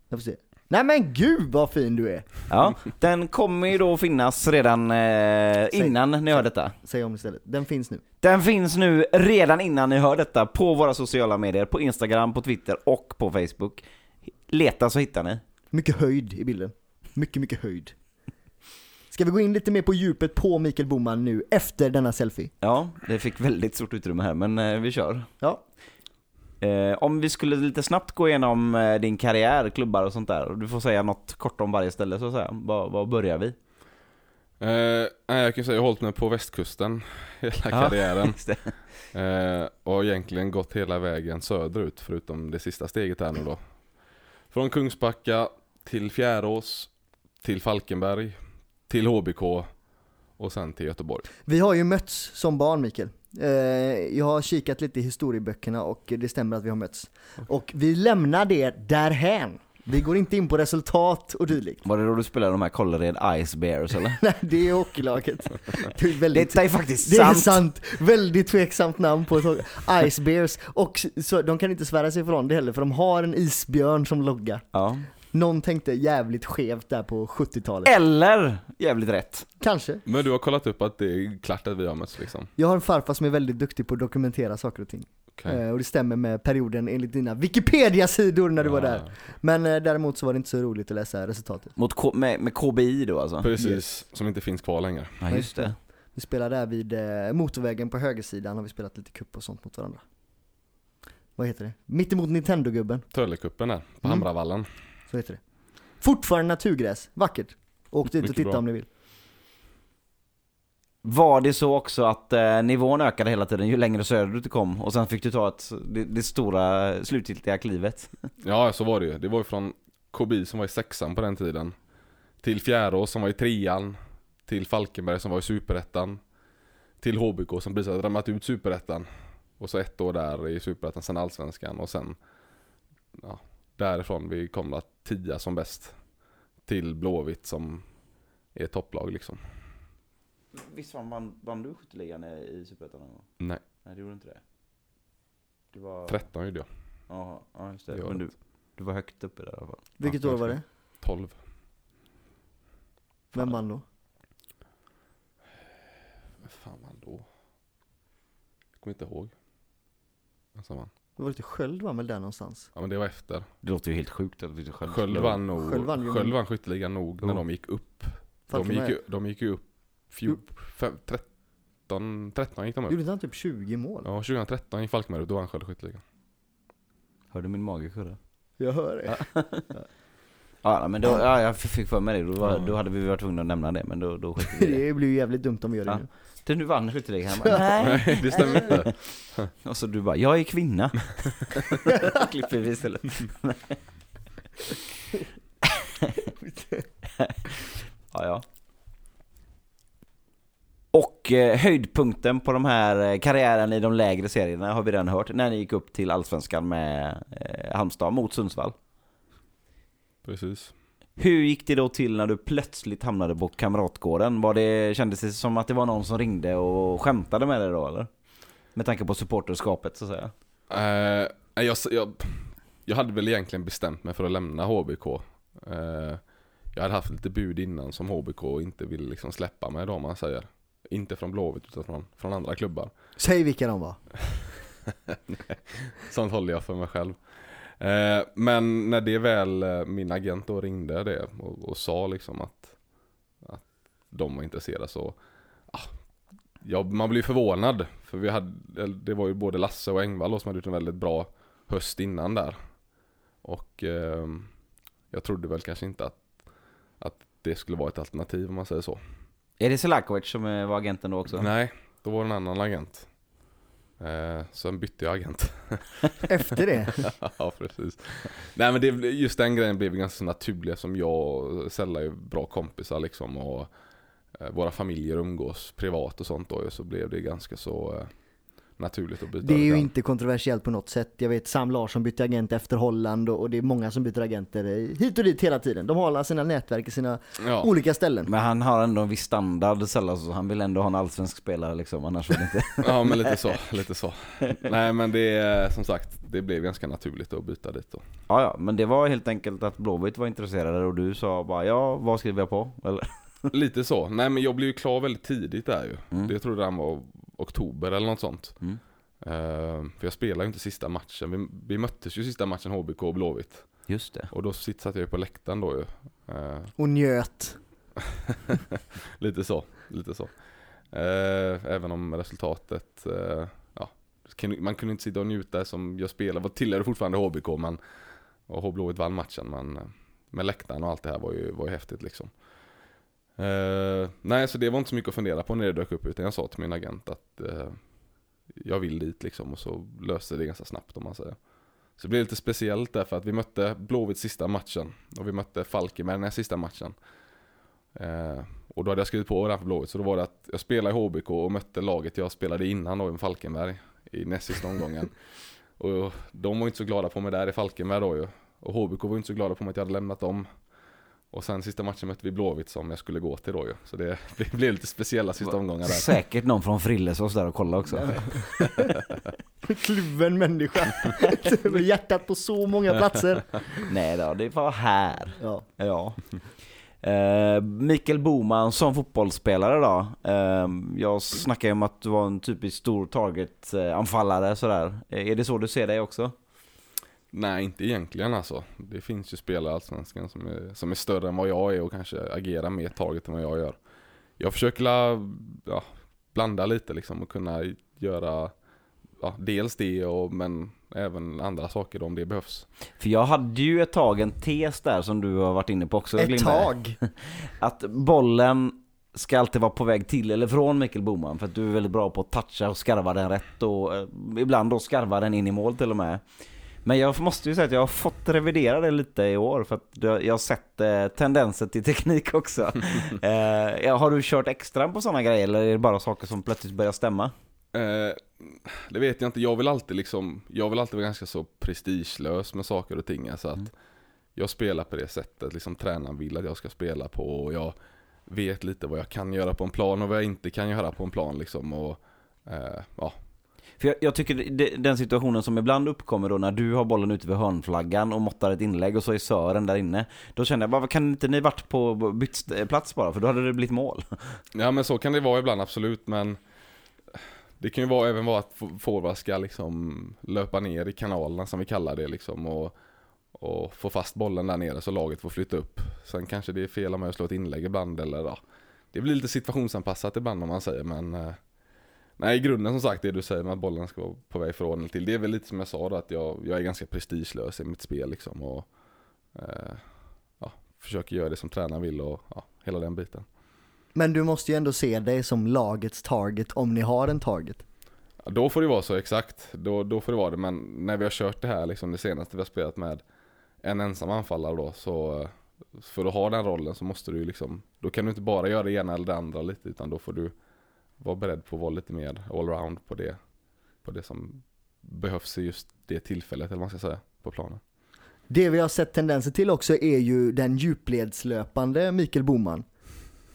Jag får se. Nej men gud vad fin du är! Ja, den kommer ju då finnas redan eh, innan ni hör detta. Säg om istället. Den finns nu. Den finns nu redan innan ni hör detta på våra sociala medier, på Instagram, på Twitter och på Facebook. Leta så hittar ni. Mycket höjd i bilden. Mycket, mycket höjd. Ska vi gå in lite mer på djupet på Mikael Boman nu efter denna selfie? Ja, det fick väldigt stort utrymme här, men eh, vi kör. Ja. Eh, om vi skulle lite snabbt gå igenom eh, din karriär, klubbar och sånt där, och du får säga något kort om varje ställe så att säga. Var, var börjar vi? Eh, nej, jag kan säga jag har hållit mig på västkusten *laughs* hela karriären. Just det. Eh, och har egentligen gått hela vägen söderut förutom det sista steget här nu då. Från Kungsbacka till Fjärås, till Falkenberg, till HBK och sen till Göteborg. Vi har ju mötts som barn Mikael. Eh, jag har kikat lite i historieböckerna och det stämmer att vi har mötts. Och vi lämnar det därhän. Vi går inte in på resultat och dylikt. Var det då du spelade de här Kållered Ice Bears eller? *laughs* Nej, det är hockeylaget. Det är väldigt Detta är faktiskt Det är sant! sant! Väldigt tveksamt namn på ett Ice Bears. Och så, de kan inte svära sig ifrån det heller för de har en isbjörn som logga. Ja. Någon tänkte jävligt skevt där på 70-talet. Eller jävligt rätt. Kanske. Men du har kollat upp att det är klart att vi har mötts liksom? Jag har en farfar som är väldigt duktig på att dokumentera saker och ting. Okej. Eh, och det stämmer med perioden enligt dina Wikipedia-sidor när du var Ja, där. Men eh, däremot så var det inte så roligt att läsa resultatet. Mot K- med, med KBI då alltså? Precis, som inte finns kvar längre. Ja just det. Vi spelade där vid eh, motorvägen på högersidan har vi spelat lite cup och sånt mot varandra. Vad heter det? Mittemot Nintendo-gubben, Töllekuppen där, på Mm. Hamravallen. Så heter det. Fortfarande naturgräs, vackert. Åk dit och titta bra. om ni vill. Var det så också att eh, nivån ökade hela tiden ju längre söderut du kom och sen fick du ta ett, det, det stora slutgiltiga klivet? *laughs* Ja, så var det ju. Det var ju från KBI som var i sexan på den tiden. Till Fjärås som var i trean. Till Falkenberg som var i superettan. Till HBK som precis hade ramlat ut superettan. Och så ett år där i superettan, sen allsvenskan och sen ja, därifrån vi kom att tia som bäst. Till Blåvitt som är topplag liksom. Visst vann, vann, vann du skytteligan i Superettan någon gång? Nej, Nej det gjorde inte det. Du var... 13 gjorde jag. Ja, ja just det. Men du, du var högt uppe där i alla fall. Vilket Ja, år var det? 12. Vem vann då? Vad fan vann då? Jag kommer inte ihåg. Vem som vann? Det var lite Sköld var väl där någonstans? Ja men det var efter. Det låter ju helt sjukt att du själv Sköld vann nog, Sköld vann ju- Sköld vann skytteligan nog när de gick upp. De gick, ju, de gick ju upp fjol, fem, 13, 13 gick de upp. Gjorde inte han typ 20 mål? Ja 2013 gick Falkenberg upp, då vann Skövde skytteligan. Hörde min mage kurra? Jag hör det. *laughs* Ja men då, ja jag fick för mig det, då, var, Ja. då hade vi varit tvungna att nämna det men då, då skiter vi i det. Det blir ju jävligt dumt om vi gör det Ja. nu. Du, du vann skytteligan? Jag bara, Nej! *laughs* Nej det stämmer inte. *laughs* Och så du bara, jag är kvinna. *laughs* Klipper vi istället. ja, ja. Och eh, höjdpunkten på de här eh, karriären i de lägre serierna har vi redan hört. När ni gick upp till Allsvenskan med eh, Halmstad mot Sundsvall. Precis. Hur gick det då till när du plötsligt hamnade på Kamratgården? Var det, kändes det som att det var någon som ringde och skämtade med dig då eller? Med tanke på supporterskapet så att säga. Nej, jag, jag, jag hade väl egentligen bestämt mig för att lämna HBK. Eh, jag hade haft lite bud innan som HBK inte ville liksom släppa mig då man säger. Inte från Blåvitt utan från, från andra klubbar. Säg vilka de var. *laughs* Sånt håller jag för mig själv. Eh, men när det väl, eh, min agent då ringde det och, och sa liksom att, att de var intresserade så, ah, ja, man blev förvånad. För vi hade, det var ju både Lasse och Engvall som hade gjort en väldigt bra höst innan där. Och eh, jag trodde väl kanske inte att, att det skulle vara ett alternativ om man säger så. Är det Selakovic som eh, var agenten då också? Nej, då var det en annan agent. Eh, sen bytte jag agent. *laughs* Efter det? *laughs* ja, precis. Nej men det, just den grejen blev ganska naturlig som jag Sella är bra kompisar liksom och eh, våra familjer umgås privat och sånt då så blev det ganska så eh, naturligt att byta Det är ju inte kontroversiellt på något sätt. Jag vet Sam Larsson bytte agent efter Holland och det är många som byter agenter eh, hit och dit hela tiden. De har alla sina nätverk i sina ja. olika ställen. Men han har ändå en viss standard sällan så han vill ändå ha en allsvensk spelare liksom, annars vill det inte. *laughs* ja men lite så, lite så. Nej men det är som sagt, det blev ganska naturligt att byta dit då. Ja, ja, men det var helt enkelt att Blåvitt var intresserade och du sa bara ja, vad skriver jag på? Eller? Lite så. Nej men jag blev ju klar väldigt tidigt där ju. Mm. Det trodde han var oktober eller något sånt. Mm. Eh, för jag spelade ju inte sista matchen. Vi, vi möttes ju sista matchen HBK och Blåvitt. Just det. Och då satt jag ju på läktaren då ju. Eh, Och njöt. *laughs* lite så, lite så. Eh, även om resultatet, eh, ja, man kunde inte sitta och njuta som jag spelade, var tillhörde fortfarande HBK men, och Blåvitt vann matchen men med läktaren och allt det här var ju, var ju häftigt liksom. Eh, nej så det var inte så mycket att fundera på när det dök upp utan jag sa till min agent att eh, jag vill dit liksom och så löste det ganska snabbt om man säger. Så det blev lite speciellt därför att vi mötte Blåvitt sista matchen och vi mötte Falkenberg den sista matchen. Eh, och då hade jag skrivit på den för Blåvitt så då var det att jag spelade i HBK och mötte laget jag spelade innan då i Falkenberg i näst sista omgången. *laughs* och de var inte så glada på mig där i Falkenberg då ju. Och HBK var inte så glada på mig att jag hade lämnat dem. Och sen sista matchen mötte vi Blåvitt som jag skulle gå till då ju. Så det, *laughs* det blev lite speciella sista omgångar där. Säkert någon från Frillesås där och kolla också. *laughs* Kluven människa. Med hjärtat på så många platser. Nej då, det var här. Ja. Ja. Eh, Mikael Boman som fotbollsspelare då. Eh, jag snackar ju om att du var en typisk stor target-anfallare sådär. Eh, Är det så du ser dig också? Nej, inte egentligen alltså. Det finns ju spelare i Allsvenskan som är, som är större än vad jag är och kanske agerar mer target än vad jag gör. Jag försöker la, ja, blanda lite liksom och kunna göra ja, dels det och, men även andra saker då, om det behövs. För jag hade ju ett tag en tes där som du har varit inne på också Ett tag. *laughs* Att bollen ska alltid vara på väg till eller från Mikael Boman för att du är väldigt bra på att toucha och skarva den rätt och eh, ibland då skarva den in i mål till och med. Men jag måste ju säga att jag har fått revidera det lite i år för att jag har sett eh, tendenser till *laughs* teknik också. *laughs* eh, har du kört extra på sådana grejer eller är det bara saker som plötsligt börjar stämma? Eh, det vet jag inte, jag vill alltid liksom, jag vill alltid vara ganska så prestigelös med saker och ting. Så att Mm. jag spelar på det sättet, liksom tränaren vill att jag ska spela på och jag vet lite vad jag kan göra på en plan och vad jag inte kan göra på en plan liksom. Och, eh, ja, för jag, jag tycker det, den situationen som ibland uppkommer då när du har bollen ute vid hörnflaggan och måttar ett inlägg och så är Sören där inne. Då känner jag varför kan inte ni varit på bytt eh, plats bara? För då hade det blivit mål. *laughs* ja men så kan det vara ibland absolut men det kan ju vara, även vara att forward ska liksom löpa ner i kanalerna som vi kallar det liksom och, och få fast bollen där nere så laget får flytta upp. Sen kanske det är fel om jag slår ett inlägg ibland eller ja, det blir lite situationsanpassat ibland om man säger men eh, Nej i grunden som sagt det du säger med att bollen ska vara på väg från eller till. Det är väl lite som jag sa då att jag, jag är ganska prestigelös i mitt spel liksom och eh, ja, försöker göra det som tränaren vill och ja, hela den biten. Men du måste ju ändå se dig som lagets target om ni har en target. Ja, då får det vara så exakt, då, då får det vara det. Men när vi har kört det här, liksom det senaste vi har spelat med en ensam anfallare då, så eh, för att ha den rollen så måste du ju liksom, då kan du inte bara göra det ena eller det andra lite, utan då får du vara beredd på att vara lite mer allround på det, på det som behövs i just det tillfället, eller vad man ska säga, på planen. Det vi har sett tendenser till också är ju den djupledslöpande Mikael Boman.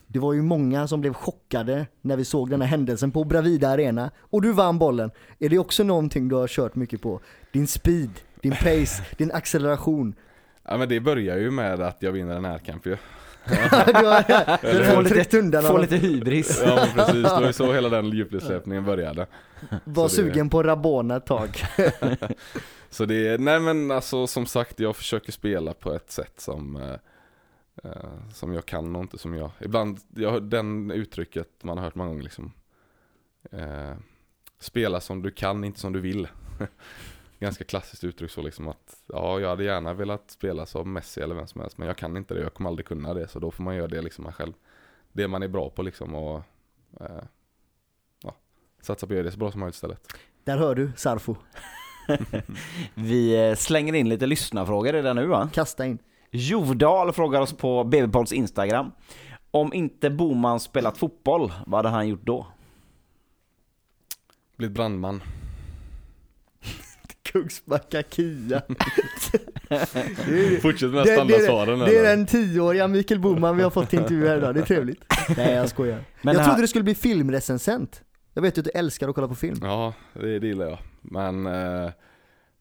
Det var ju många som blev chockade när vi såg den här händelsen på Bravida Arena och du vann bollen. Är det också någonting du har kört mycket på? Din speed, din pace, *laughs* din acceleration. Ja men det börjar ju med att jag vinner en närkamp ju. Du har, *laughs* du har lite- tryckt undan Få lite hybris. Ja precis, det var ju så hela den djupledssläppningen började. Var så det- sugen på Rabona ett tag. *laughs* Så det är, nej men alltså som sagt jag försöker spela på ett sätt som eh, eh, Som jag kan och inte som jag, ibland, jag har den uttrycket man har hört många gånger liksom eh, Spela som du kan, inte som du vill *laughs* ganska klassiskt uttryck så liksom att ja, jag hade gärna velat spela som Messi eller vem som helst men jag kan inte det, jag kommer aldrig kunna det så då får man göra det liksom man själv. Det man är bra på liksom och eh, ja, satsa på att göra det så bra som möjligt istället. Där hör du Sarfo. *laughs* Vi eh, slänger in lite lyssnarfrågor redan nu va? Kasta in. Jovdal frågar oss på BB-podds Instagram. Om inte Boman spelat fotboll, vad hade han gjort då? Blivit brandman. Kungsbacka Kia. det, Fortsätt med det, det, standardsvaren det är den tioåriga Mikael Boman vi har fått intervju här idag, det är trevligt. Nej jag skojar. Men jag här- trodde det skulle bli filmrecensent. Jag vet ju att du älskar att kolla på film. Ja, det, det gillar jag. Men eh,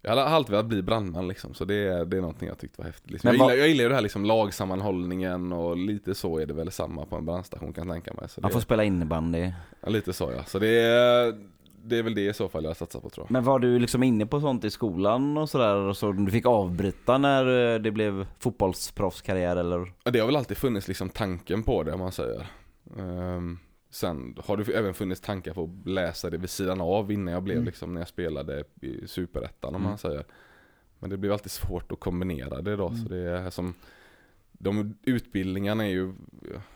jag hade alltid velat bli brandman liksom, så det, är- det är någonting jag tyckte var häftigt. Liksom. Men Jag, gillar, jag gillar ju det här liksom lagsammanhållningen och lite så är det väl samma på en brandstation kan jag tänka mig. Så Han det, får spela innebandy. ja, lite så ja. Så det är, det är väl det i så fall jag satsar på tror jag. Men var du liksom inne på sånt i skolan och sådär, och så du fick avbryta när eh, det blev fotbollsproffskarriär eller? Det har väl alltid funnits liksom tanken på det om man säger. Ehm, sen har det även funnits tankar på att läsa det vid sidan av innan jag blev Mm. liksom när jag spelade i superettan om Mm. man säger. Men det blev alltid svårt att kombinera det då. Så det är som, de utbildningarna är ju,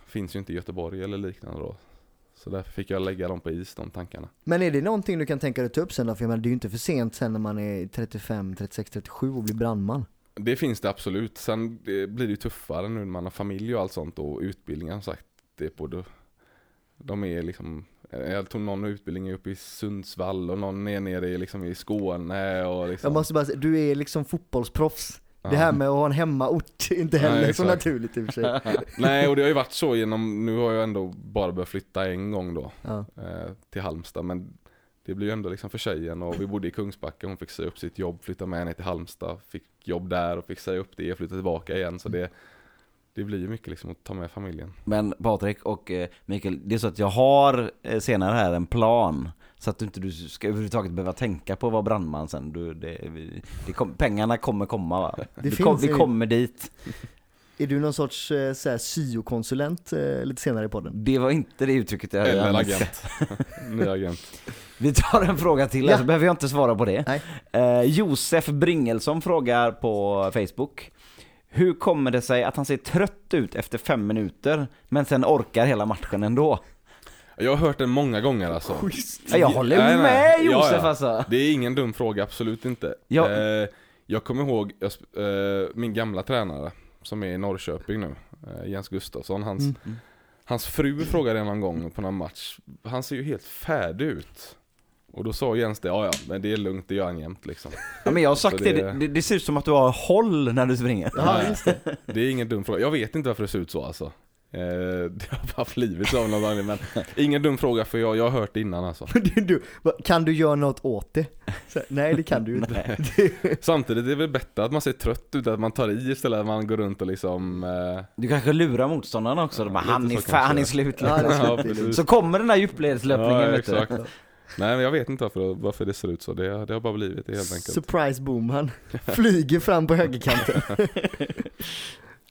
finns ju inte i Göteborg eller liknande då. Så därför fick jag lägga dem på is, de tankarna. Men är det någonting du kan tänka dig att ta upp sen då? För jag menar, det är ju inte för sent sen när man är 35, 36, 37 och blir brandman. Det finns det absolut. Sen det blir det ju tuffare nu när man har familj och allt sånt och utbildningar som sagt. Det är både, de är liksom, jag tog någon utbildning uppe i Sundsvall och någon är nere i, liksom i Skåne och liksom. Jag måste bara säga, du är liksom fotbollsproffs. Ja. Det här med att ha en hemmaort är *laughs* inte heller Nej, så naturligt i och för sig. *laughs* Nej och det har ju varit så genom, nu har jag ändå bara börjat flytta en gång då Ja. eh, till Halmstad men det blir ju ändå liksom för tjejen och vi bodde i Kungsbacka, hon fick säga upp sitt jobb, flytta med ner till Halmstad, fick jobb där och fick säga upp det och flytta tillbaka igen så det det blir ju mycket liksom att ta med familjen. Men Patrik och eh, Mikael, det är så att jag har eh, senare här en plan så att du inte du ska överhuvudtaget behöva tänka på att vara brandman sen. Du, det, vi, det kom, pengarna kommer komma va? vi, finns kom, vi kommer dit. Är du någon sorts eh, syokonsulent eh, lite senare i podden? Det var inte det uttrycket jag Eller agent. *laughs* Ny agent. Vi tar en fråga till Ja. så behöver jag inte svara på det. Nej. Eh, Josef Bringelsson frågar på Facebook. Hur kommer det sig att han ser trött ut efter fem minuter, men sen orkar hela matchen ändå? Jag har hört den många gånger alltså. Ja, jag håller Nej, nej. med Ja, Josef ja. alltså! Det är ingen dum fråga, absolut inte. Ja. Eh, jag kommer ihåg jag, sp- eh, min gamla tränare som är i Norrköping nu, eh, Jens Gustafsson. Hans, Mm. hans fru frågade en gång på någon match, han ser ju helt färdig ut. Och då sa Jens det, ja ja, men det är lugnt, det gör han jämt liksom. Ja, men jag har sagt Så det, det- det, det ser ut som att du har håll när du springer. Ja, just det. Det är ingen dum fråga, jag vet inte varför det ser ut så alltså. Eh, *laughs* det har bara blivit så av någon gång, men ingen dum fråga för jag, jag har hört det innan alltså. *laughs* du, du, kan du göra något åt det? Så, nej det kan du ju inte. *laughs* Samtidigt är det väl bättre att man ser trött ut, att man tar i istället att man går runt och liksom eh, Du kanske lurar motståndarna också, de bara, han, så är kanske. fa- han är slut Ja, är Ja, slut. Så kommer den här djupledslöpningen Ja, vet du. exakt. Nej men jag vet inte varför, varför det ser ut så, det, det har bara blivit det helt enkelt. Surprise boom, han flyger fram på högerkanten.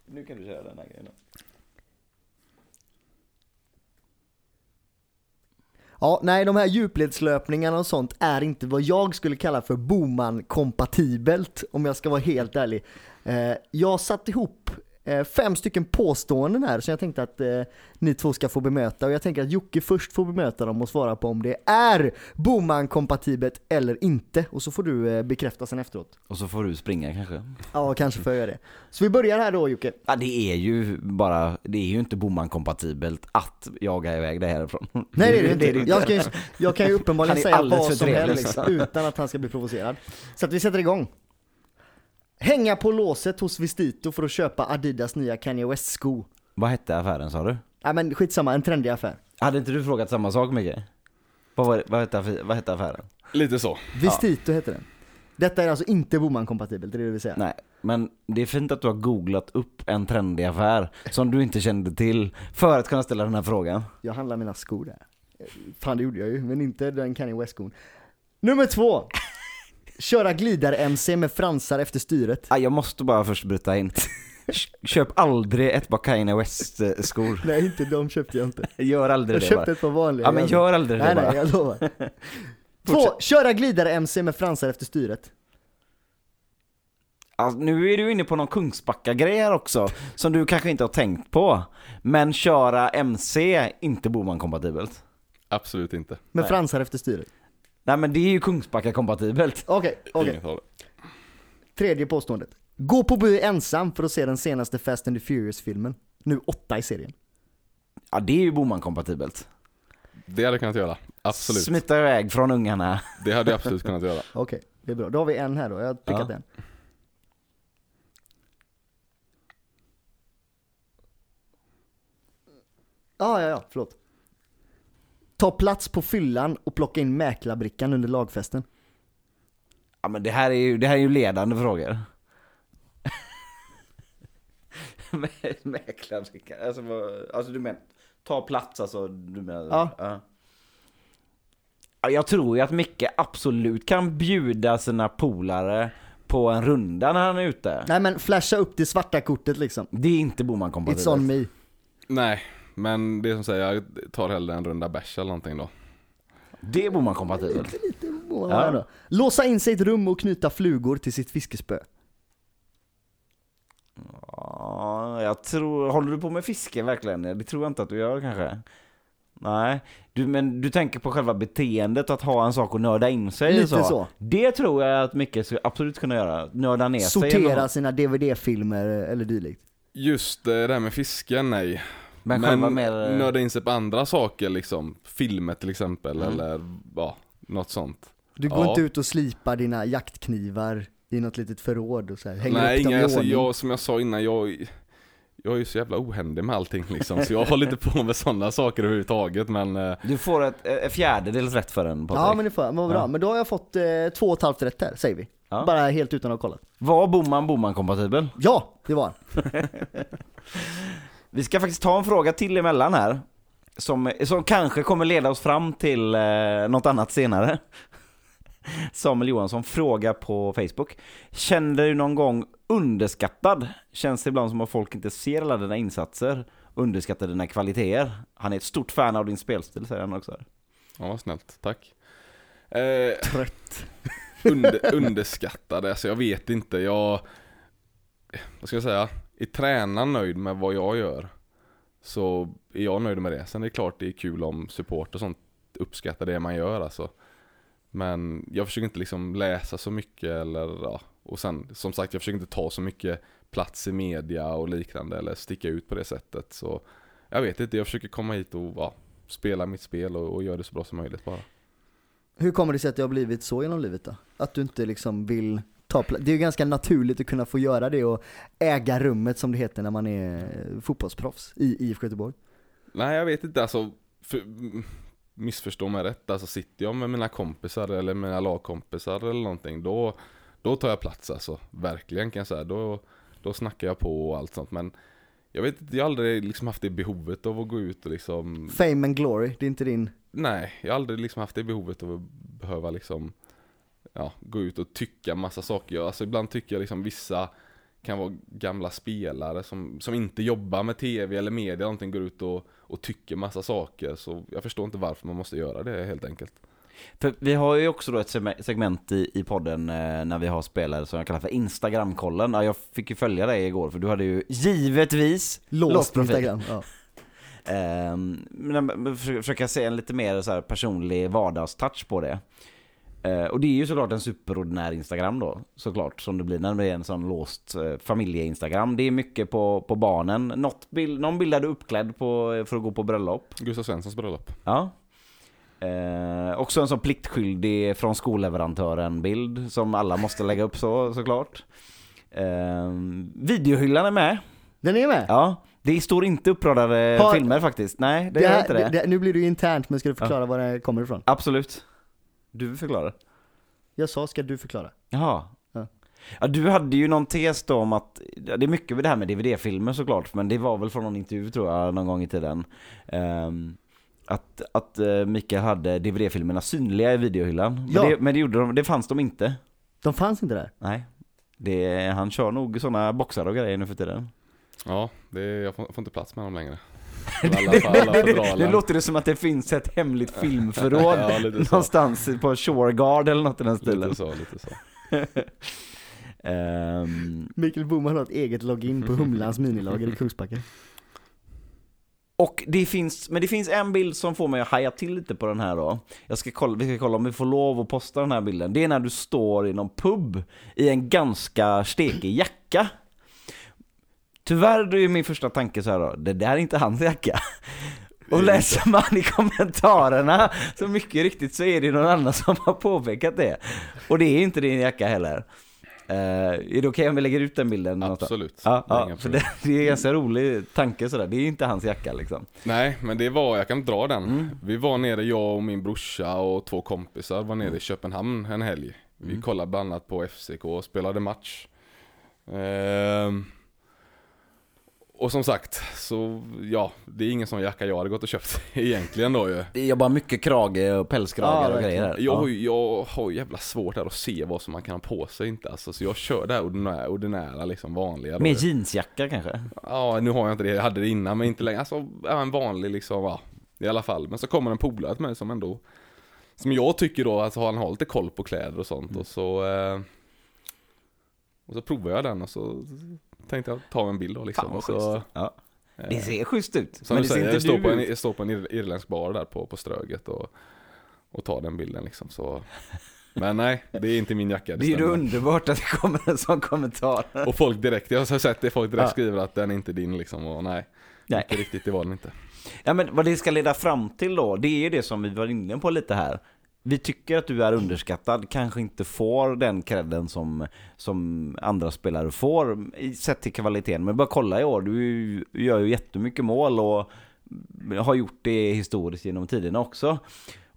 Nu kan du köra den här grejen Ja, nej de här djupledslöpningarna och sånt är inte vad jag skulle kalla för Boman-kompatibelt om jag ska vara helt ärlig. Eh, jag satt ihop fem stycken påståenden här som jag tänkte att eh, ni två ska få bemöta och jag tänker att Jocke först får bemöta dem och svara på om det är Boman-kompatibelt eller inte och så får du eh, bekräfta sen efteråt. Och så får du springa kanske. Ja, kanske får jag göra det. Så vi börjar här då Jocke. Ja det är ju bara, det är ju inte Boman-kompatibelt att jaga iväg det härifrån. Nej det är det inte. Jag, ska, ju- jag kan ju uppenbarligen säga vad som helst liksom. utan att han ska bli provocerad. Så att vi sätter igång. Hänga på låset hos Vistito för att köpa Adidas nya Kanye West-sko. Vad hette affären sa du? Nej men skitsamma, en trendig affär. Hade inte du frågat samma sak Micke? Vad, var, vad, hette, vad hette affären? Lite så. Vistito heter den. Detta är alltså inte Boman-kompatibelt, det är det du vill säga. Nej, men det är fint att du har googlat upp en trendig affär som du inte kände till för att kunna ställa den här frågan. Jag handlar mina skor där. Fan det gjorde jag ju, men inte den Kanye West-skon. Nummer två. Köra glidar-MC med fransar efter styret. Ah, jag måste bara först bryta in. Köp aldrig ett par Kanye West-skor. Nej inte de köpte jag inte. *laughs* Gör aldrig Jag det köpte bara. ett par vanliga. Ja men gör aldrig det Nej bara. nej, jag lovar. *laughs* Två, köra glidare-MC med fransar efter styret. Alltså, nu är du inne på någon Kungsbacka-grej här också, som du kanske inte har tänkt på. Men köra MC, inte Boman-kompatibelt. Absolut inte. Med Nej. fransar efter styret. Nej men det är ju Kungsbacka-kompatibelt. Okej, okej. Det. Tredje påståendet. Gå på bio ensam för att se den senaste Fast and the Furious-filmen. Nu åtta i serien. Ja det är ju Boman-kompatibelt. Det hade jag kunnat göra. Absolut. Smita iväg från ungarna. Det hade jag absolut kunnat göra. *laughs* Okej, det är bra. Då har vi en här då. Jag har prickat Ja. en. Ah, ja, ja, förlåt. Ta plats på fyllan och plocka in mäklarbrickan under lagfesten. Ja men det här är ju, det här är ju ledande frågor. *laughs* Mä- Mäklarbrickan, alltså, vad- alltså du menar, ta plats alltså, du menar? Ja. ja. Ja, Jag tror ju att Micke absolut kan bjuda sina polare på en runda när han är ute. Nej men flasha upp det svarta kortet liksom. Det är inte It's Boman-kompatibelt. on me. Nej, men det är som säger, jag tar hellre en runda bärs eller någonting då. Det är Boman-kompatibelt. Ja. Ja. då. Låsa in sig i ett rum och knyta flugor till sitt fiskespö. Ja, jag tror, håller du på med fiske verkligen? Det tror jag inte att du gör kanske. Nej, du, men du tänker på själva beteendet att ha en sak och nörda in sig Lite så. så. Det tror jag att Micke skulle absolut kunna göra. Nörda ner sig. eller Sortera sina DVD-filmer eller dylikt. Just det här med fisken, nej. Men, Men mer... nörda in sig på andra saker liksom. Filmer till exempel, Mm. eller ja, något sånt. Du går Ja. inte ut och slipar dina jaktknivar i något litet förråd och så här, hänger nej, upp dem inga, i alltså, ordning. jag, som jag sa innan, jag, jag är ju så jävla ohändig med allting liksom. Så jag håller inte på med sådana saker överhuvudtaget, men eh, Du får ett, ett fjärdedels rätt för den Patrik. Ja men det får jag, men vad bra. Ja. Men då har jag fått eh, två och ett halvt rätt här, säger vi. Ja. Bara helt utan att ha kollat. Var Boman Boman-kompatibel? Ja, det var han. *laughs* Vi ska faktiskt ta en fråga till emellan här. Som, som kanske kommer leda oss fram till eh, något annat senare. *laughs* Samuel Johansson frågar på Facebook. Kände du någon gång underskattad? Känns det ibland som att folk inte ser alla dina insatser? Underskattar dina kvaliteter? Han är ett stort fan av din spelstil säger han också. ja vad snällt, tack. Eh, Trött. *laughs* under, underskattade, alltså jag vet inte, jag, vad ska jag säga, är tränaren nöjd med vad jag gör så är jag nöjd med det. Sen är det klart det är kul om support och sånt uppskattar det man gör alltså. Men jag försöker inte liksom läsa så mycket eller ja. Och sen som sagt jag försöker inte ta så mycket plats i media och liknande eller sticka ut på det sättet. Så jag vet inte, jag försöker komma hit och ja, spela mitt spel och, och göra det så bra som möjligt bara. Hur kommer det sig att det har blivit så genom livet då? Att du inte liksom vill ta plats? Det är ju ganska naturligt att kunna få göra det och äga rummet som det heter när man är eh, fotbollsproffs i IFK Göteborg. Nej jag vet inte alltså, för, mm, missförstå mig rätt, alltså sitter jag med mina kompisar eller mina lagkompisar eller någonting då, då tar jag plats alltså, verkligen kan jag säga. Då, då snackar jag på och allt sånt men jag vet inte, jag har aldrig liksom haft det behovet av att gå ut och liksom Fame and glory, det är inte din... Nej, jag har aldrig liksom haft det behovet av att behöva liksom ja, gå ut och tycka massa saker. Alltså ibland tycker jag liksom vissa kan vara gamla spelare som, som inte jobbar med tv eller media eller någonting går ut och, och tycker massa saker. Så jag förstår inte varför man måste göra det helt enkelt. För vi har ju också då ett seg- segment i, i podden eh, när vi har spelare som jag kallar för Instagramkollen. Ja, jag fick ju följa dig igår för du hade ju givetvis Låst profil. Instagram. Ja. *laughs* Men men försöka försöka se en lite mer så här personlig vardagstouch på det. Eh, och det är ju såklart en superordinär Instagram då, såklart, som det blir när det är en sån låst uh, familje-Instagram. Det är mycket på, på barnen. Något bild, någon bild är du uppklädd på, för att gå på bröllop. Gustav Svenssons bröllop. Ja. Eh, också en sån pliktskyldig från skolleverantören-bild som alla måste lägga upp så, såklart. Eh, videohyllan är med. Den är med? Ja. Det står inte uppradade Har- filmer faktiskt. Nej, det, Det här, inte det. det, nu blir ju internt, men ska du förklara var det kommer ifrån? Absolut. Du förklarar. Jag sa, ska du förklara? Jaha. Ja. Ja, du hade ju någon tes då om att, det är mycket med det här med DVD-filmer såklart, men det var väl från någon intervju tror jag, någon gång i tiden. Ehm, att att uh, Mikael hade DVD-filmerna synliga i videohyllan. Men, Ja. det, men det, gjorde de, det fanns de inte. De fanns inte där. Nej. Det, han kör nog sådana boxar och grejer nu för tiden. Ja, det, jag får, får inte plats med dem längre. Alla, *laughs* fodralen. låter det som att det finns ett hemligt *laughs* filmförråd Ja, någonstans på Shoreguard eller något i den stilen. Lite så, lite så. *laughs* Ehm, Mikael Boman har ett eget login på Humlans minilager i Kungsbacka. och det finns, men det finns en bild som får mig att haja till lite på den här då. Jag ska kolla, vi ska kolla om vi får lov att posta den här bilden. Det är när du står i någon pub i en ganska stekig jacka. Tyvärr då är min första tanke så här då, det där är inte hans jacka. *laughs* Och läser man i kommentarerna så mycket riktigt så är det någon annan som har påpekat det. Och det är inte din jacka heller. Uh, är det okej om vi lägger ut den bilden? Absolut. Ja, Det är ja för det, det är en ganska rolig tanke sådär. Det är inte hans jacka liksom. Nej, men det var, jag kan dra den. Mm. Vi var nere, jag och min brorsa och två kompisar var nere i Köpenhamn en helg. Vi Mm. kollade bland annat på FCK och spelade match. Ehm, och som sagt, så ja, det är ingen sån jacka jag hade gått och köpt *laughs* egentligen då ju. Det är bara mycket krage och pälskragar Ja, och grejer. Jag, Ja. jag har ju jävla svårt där att se vad som man kan ha på sig inte alltså, så jag kör det här ordinära, ordinära liksom vanliga. då. Med jeansjacka kanske? Ja, nu har jag inte det, jag hade det innan men inte längre. Alltså, en vanlig liksom, ja, i alla fall. Men så kommer en polare till mig som ändå, som jag tycker då, alltså han har lite koll på kläder och sånt och så eh, Och så provar jag den och så tänkte jag ta en bild då liksom. Fan vad så. Ja. eh, Det ser schysst ut. som men du det ser säger, jag står på, en, jag står på en ir- irländsk bar där på, på Ströget och, och tar den bilden liksom så Men nej, det är inte min jacka, Det är ju underbart att det kommer en sån kommentar. Och folk direkt, jag har sett det, folk direkt Ja. skriver att den är inte din liksom och nej, Nej. inte riktigt, det var den inte. Ja men vad det ska leda fram till då, det är ju det som vi var inne på lite här. Vi tycker att du är underskattad, kanske inte får den credden som, som andra spelare får sett till kvaliteten. Men bara kolla i år, du gör ju jättemycket mål och har gjort det historiskt genom tiderna också.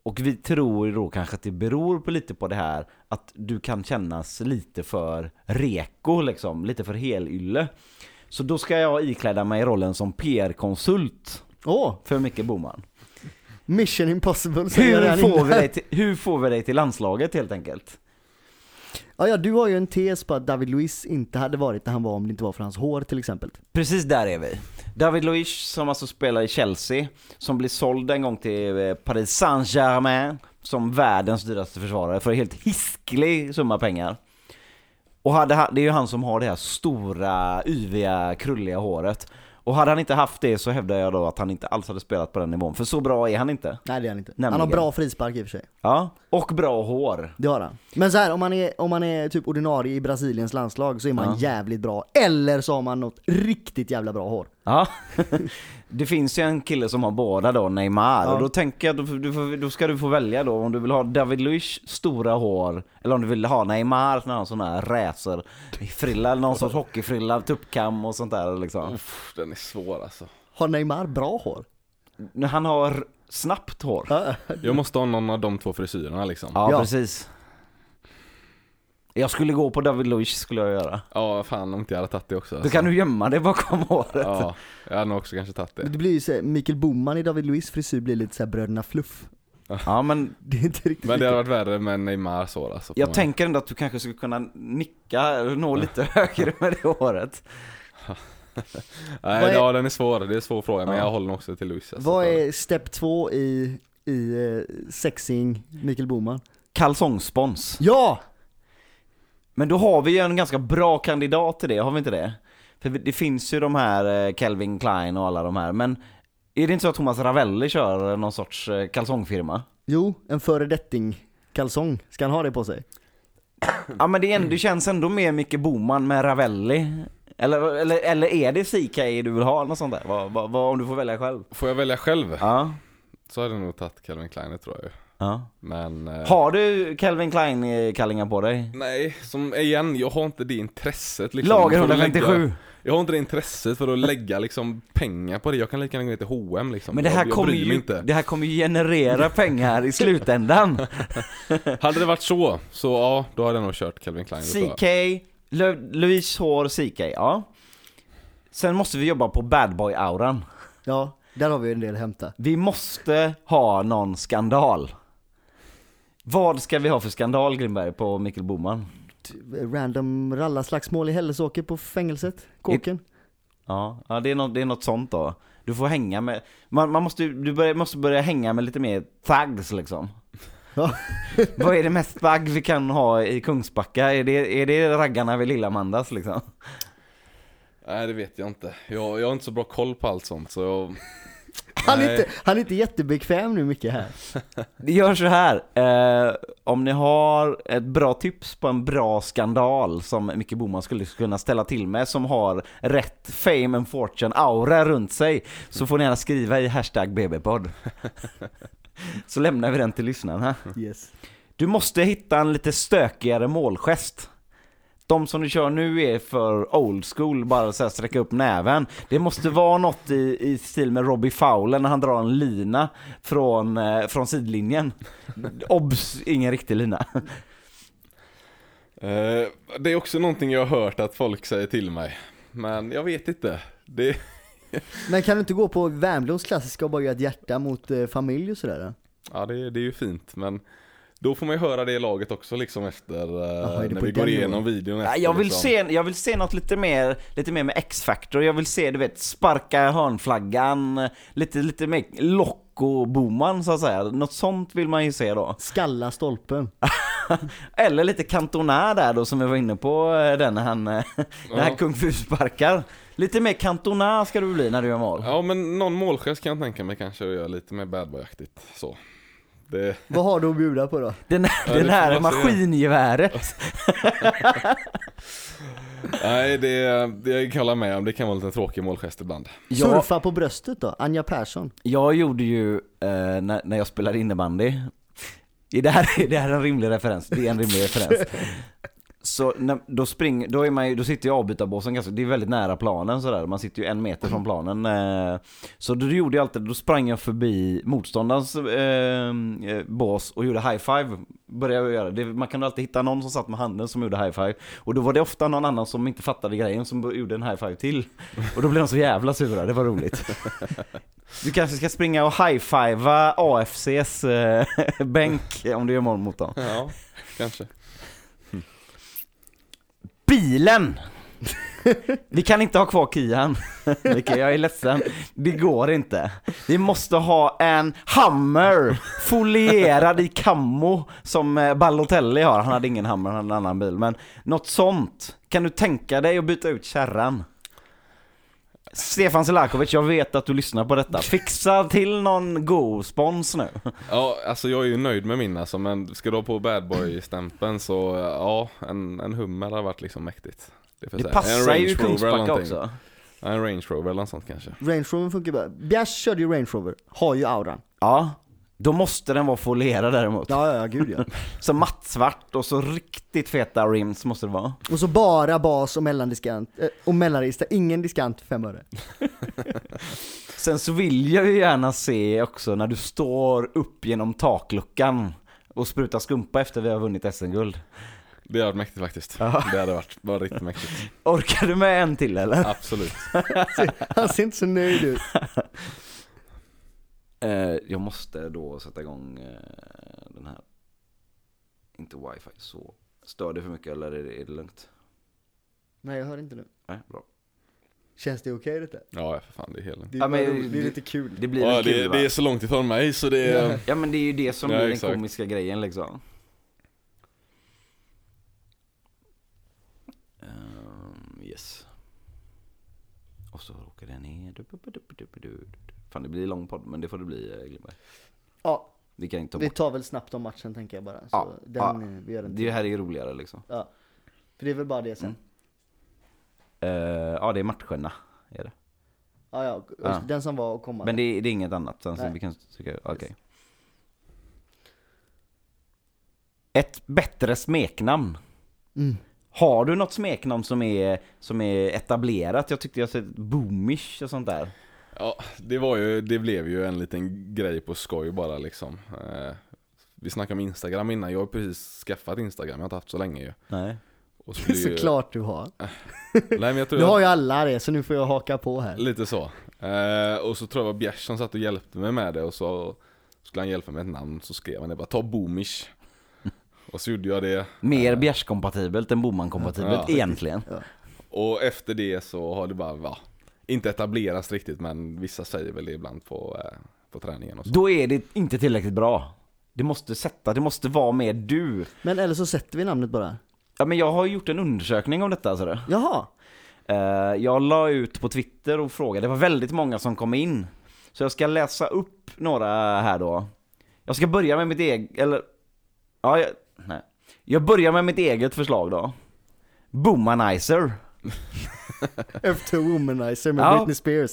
Och vi tror då kanske att det beror på lite på det här att du kan kännas lite för reko liksom, lite för helylle. Så då ska jag ikläda mig rollen som PR-konsult Åh, för Micke Boman. Mission impossible säger Hur han får, vi dig till, hur får vi dig till landslaget helt enkelt? Ja, ja, du har ju en tes på att David Luiz inte hade varit där han var om det inte var för hans hår till exempel. Precis där är vi. David Luiz som alltså spelar i Chelsea, som blir såld en gång till eh, Paris Saint-Germain som världens dyraste försvarare för en helt hisklig summa pengar. Och hade, det är ju han som har det här stora, yviga, krulliga håret. Och hade han inte haft det så hävdar jag då att han inte alls hade spelat på den nivån, för så bra är han inte. Nej det är han inte. Han Nämligen. har bra frispark i och för sig. Ja, och bra hår. Det har han. Men så här, om man är, om man är typ ordinarie i Brasiliens landslag så är man Ja. jävligt bra. Eller så har man något riktigt jävla bra hår. Ja, *laughs* det finns ju en kille som har båda då, Neymar. Ja. Och då tänker jag, då, du då ska du få välja då om du vill ha David Luiz stora hår, eller om du vill ha Neymar när han sån här racer frilla någon sorts hockeyfrilla, tuppkam och sånt där liksom. Uff, den är svår alltså. Har Neymar bra hår? Han har snabbt hår. Ja. Jag måste ha någon av de två frisyrerna liksom. Ja, Ja. precis. Jag skulle gå på David Luiz skulle jag göra. fan om inte jag hade tagit det också. Då Alltså. kan du gömma dig bakom håret. Ja, jag hade nog också kanske tagit det. Det blir ju så här, Mikael Boman i David Luiz frisyr blir lite så här bröderna Fluff. Ja, men *laughs* Det är inte riktigt Men det hade varit värre med Neymars hår alltså. jag tänker ändå att du kanske skulle kunna nicka, nå lite *laughs* högre med det håret. *laughs* Nej, är- ja den är svår, det är en svår fråga men Ja. jag håller nog också till Luis alltså, Vad är step två i, i uh, sexing Mikael Boman? Kalsongspons. Ja! Men då har vi ju en ganska bra kandidat till det, har vi inte det? För det finns ju de här eh, Calvin Klein och alla de här, men är det inte så att Thomas Ravelli kör någon sorts eh, kalsongfirma? Jo, en föredetting kalsong. Ska han ha det på sig? Ja men det, är, ändå- det känns ändå mer Micke Boman med Ravelli. Eller, eller, eller är det CK du vill ha, något sånt där? Vad, vad, vad, om du får välja själv? Får jag välja själv? Ja. Så hade jag nog tagit Calvin Klein det tror jag ju. Ja. Men... eh, Har du Calvin Klein-kallingar på dig? Nej, som igen, jag har inte det intresset liksom. Lager för att 157. Lägga, jag har inte det intresset för att lägga liksom pengar på det. Jag kan lika gärna gå ner till H&M liksom. Men det här, jag, jag kommer bryr mig ju, inte. det här kommer ju generera pengar i slutändan. *laughs* Hade det varit så, så ja, då hade jag nog kört Calvin Klein. det tror jag. CK, Lu- Louise Hår CK, ja. Sen måste vi jobba på bad boy-auran. Ja, där har vi en del att hämta. Vi måste ha någon skandal. Vad ska vi ha för skandal Grimberg på Mikkel Boman? Random rallarslagsmål i Hällesåker på fängelset, kåken. Ja, ja det, är något, det är något sånt då. Du får hänga med, man, man måste, du börjar, måste börja hänga med lite mer thugs liksom. Ja. *laughs* Vad är det mest bagg vi kan ha i Kungsbacka? Är det, är det raggarna vid Lillamandas liksom? Nej det vet jag inte. Jag, jag har inte så bra koll på allt sånt så jag... Han är, inte, han är inte jättebekväm nu mycket här. *laughs* Gör så här. Eh, om ni har ett bra tips på en bra skandal som Micke Boman skulle kunna ställa till med, som har rätt fame and fortune aura runt sig, så får ni gärna skriva i hashtag BB-podd. *laughs* så lämnar vi den till lyssnarna. Yes. Du måste hitta en lite stökigare målgest. De som du kör nu är för old school, bara så här sträcka upp näven. Det måste vara något i, i stil med Robbie Fowler när han drar en lina från, eh, från sidlinjen. Obs, ingen riktig lina. Eh, det är också någonting jag har hört att folk säger till mig. Men jag vet inte. Det... *laughs* Men kan du inte gå på Värmdös klassiska och bara göra ett hjärta mot eh, familj och sådär? Ja det, det är ju fint men då får man ju höra det i laget också liksom efter eh, det när vi går igenom videon efter, jag, vill liksom. se, jag vill se något lite mer, lite mer med X-Factor. Jag vill se, du vet, sparka hörnflaggan, lite, lite mer Locko-Boman så att säga. Något sånt vill man ju se då. Skalla stolpen. *laughs* Eller lite Cantona där då som vi var inne på, eh, den han, eh, när han Ja. kung fu sparkar. Lite mer Cantona ska du bli när du gör mål. Ja men någon målgest kan jag tänka mig kanske att göra lite mer badboy-aktigt så. Det, Vad har du att bjuda på då? Den, Ja, den det här maskingeväret. *laughs* nej det, det jag hålla med om, det kan vara en lite tråkig målgest ibland. Jag, Surfa på bröstet då? Anja Persson. jag gjorde ju, eh, när, när jag spelade innebandy, det här, *laughs* det här är en rimlig referens, det är en rimlig referens. Så när, då, spring, då, är man ju, då sitter ju avbytarbåsen ganska, det är väldigt nära planen sådär, man sitter ju en meter från planen. Eh, så då gjorde jag alltid, då sprang jag förbi motståndarens eh, eh, bås och gjorde high five. Började jag göra. Det, man kan alltid hitta någon som satt med handen som gjorde high five. Och då var det ofta någon annan som inte fattade grejen som gjorde en high five till. Och då blev de så jävla sura, det var roligt. *laughs* Du kanske ska springa och high-fivea AFCs eh, *laughs* bänk om du gör mål mot dem. Ja, kanske. Bilen! Vi kan inte ha kvar Kian. Jag är ledsen. Det går inte. Vi måste ha en hammer, folierad i kammo som eh, Balotelli har. Han hade ingen hammer, han hade en annan bil. Men något sånt. Kan du tänka dig att byta ut kärran? Stefan Selakovic, jag vet att du lyssnar på detta. Fixa till någon god spons nu. *laughs* Ja, alltså jag är ju nöjd med min alltså, men ska du ha på badboy-stämpeln så ja, en, en hummer har varit liksom mäktigt. Det säga. passar en ju Range Rover eller Kungsbacka också. Ja, en Range Rover eller något sånt kanske. Range Rover funkar bra. Bjärs körde ju Range Rover, har ju auran. Ja, då måste den vara folierad däremot. Ja, ja, ja, gud ja. *laughs* Så mattsvart och så riktigt feta rims måste det vara. Och så bara bas och mellandiskant, eh, och mellanrista, ingen diskant för fem öre. *laughs* Sen så vill jag ju gärna se också när du står upp genom takluckan och sprutar skumpa efter vi har vunnit SM-guld. Det hade varit mäktigt faktiskt. Ja. Det hade varit, varit riktigt mäktigt. Orkar du med en till eller? Absolut. *laughs* Han ser inte så nöjd ut. Eh, jag måste då sätta igång eh, den här. Inte wifi så. Stör det för mycket eller är det, är det lugnt? Nej, jag hör inte nu. Nej, bra. Känns det okej detta? Ja, för fan det är helt Det är, Ja, bara men- roligt, det är lite kul. Det blir ja, väl kul det, va? det är så långt ifrån mig så det är... Ja. Men det är ju det som Ja, blir den exakt. komiska grejen liksom. Ehm, yes. Och så råkar den ner. Du, du, du, du, du, du, du. Fan det blir lång podd men det får det bli eh, Glimberg. Ja, Vi kan inte ta vi bort. tar väl snabbt om matchen tänker jag bara. Så Ja, den, ja. eh, vi gör den Det här är roligare liksom. Ja. För det är väl bara det sen. Mm. Eh, ja det är matcherna. Är det. Ja, ja, Ja. den som var och komma. Men det, är- det är inget annat. Sen så Nej. vi kan tycka, okej. Ett bättre smeknamn. Mm. Har du något smeknamn som är, som är etablerat? Jag tyckte jag sett boomish och sånt där. Ja, det var ju, det blev ju en liten grej på skoj bara liksom. Eh, vi snackade om Instagram innan, jag har precis skaffat Instagram, jag har inte haft så länge ju. Nej. Och skulle ju- Såklart du har. *laughs* Nej men jag tror Nu jag, har ju alla det, så nu får jag haka på här. lite så. Eh, och så tror jag det var Bjärs som satt och hjälpte mig med det och så skulle han hjälpa mig med ett namn, så skrev han det bara, ta Boomish. *laughs* Och så gjorde jag det. Mer bjärskompatibelt än Boman-kompatibelt Ja. egentligen. Och efter det så har det bara, ja, inte etablerats riktigt men vissa säger väl det ibland på, eh, på träningen och så. Då är det inte tillräckligt bra. Det måste sätta, det måste vara mer du. Men eller så sätter vi namnet bara. Ja men jag har gjort en undersökning om detta alltså. det. Jaha. Eh, Jag la ut på Twitter och frågade, det var väldigt många som kom in. Så jag ska läsa upp några här då. Jag ska börja med mitt eget, eller... Ja, jag, nej. Jag börjar med mitt eget förslag då. Boomanizer. *laughs* Efter Womanizer med Ja. Britney Spears.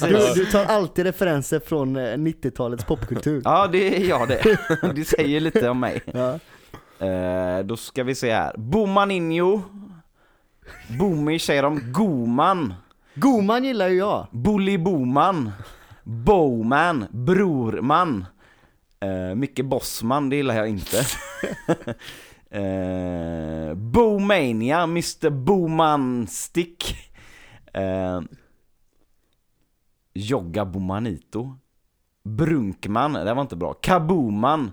Du, du tar alltid referenser från eh, 90-talets popkultur. Ja, det är jag det. *laughs* Det säger lite om mig. Ja. Eh, då ska vi se här. Bomaninho. Boomy säger de. Goman. Goman gillar ju jag. Bully Boman. Bowman. Brorman. Eh, Micke Bossman, det gillar jag inte. *laughs* eh, Bomania, Mr Bomanstick. Eh, Jogga Bomanito. Brunkman, det var inte bra. Kabooman.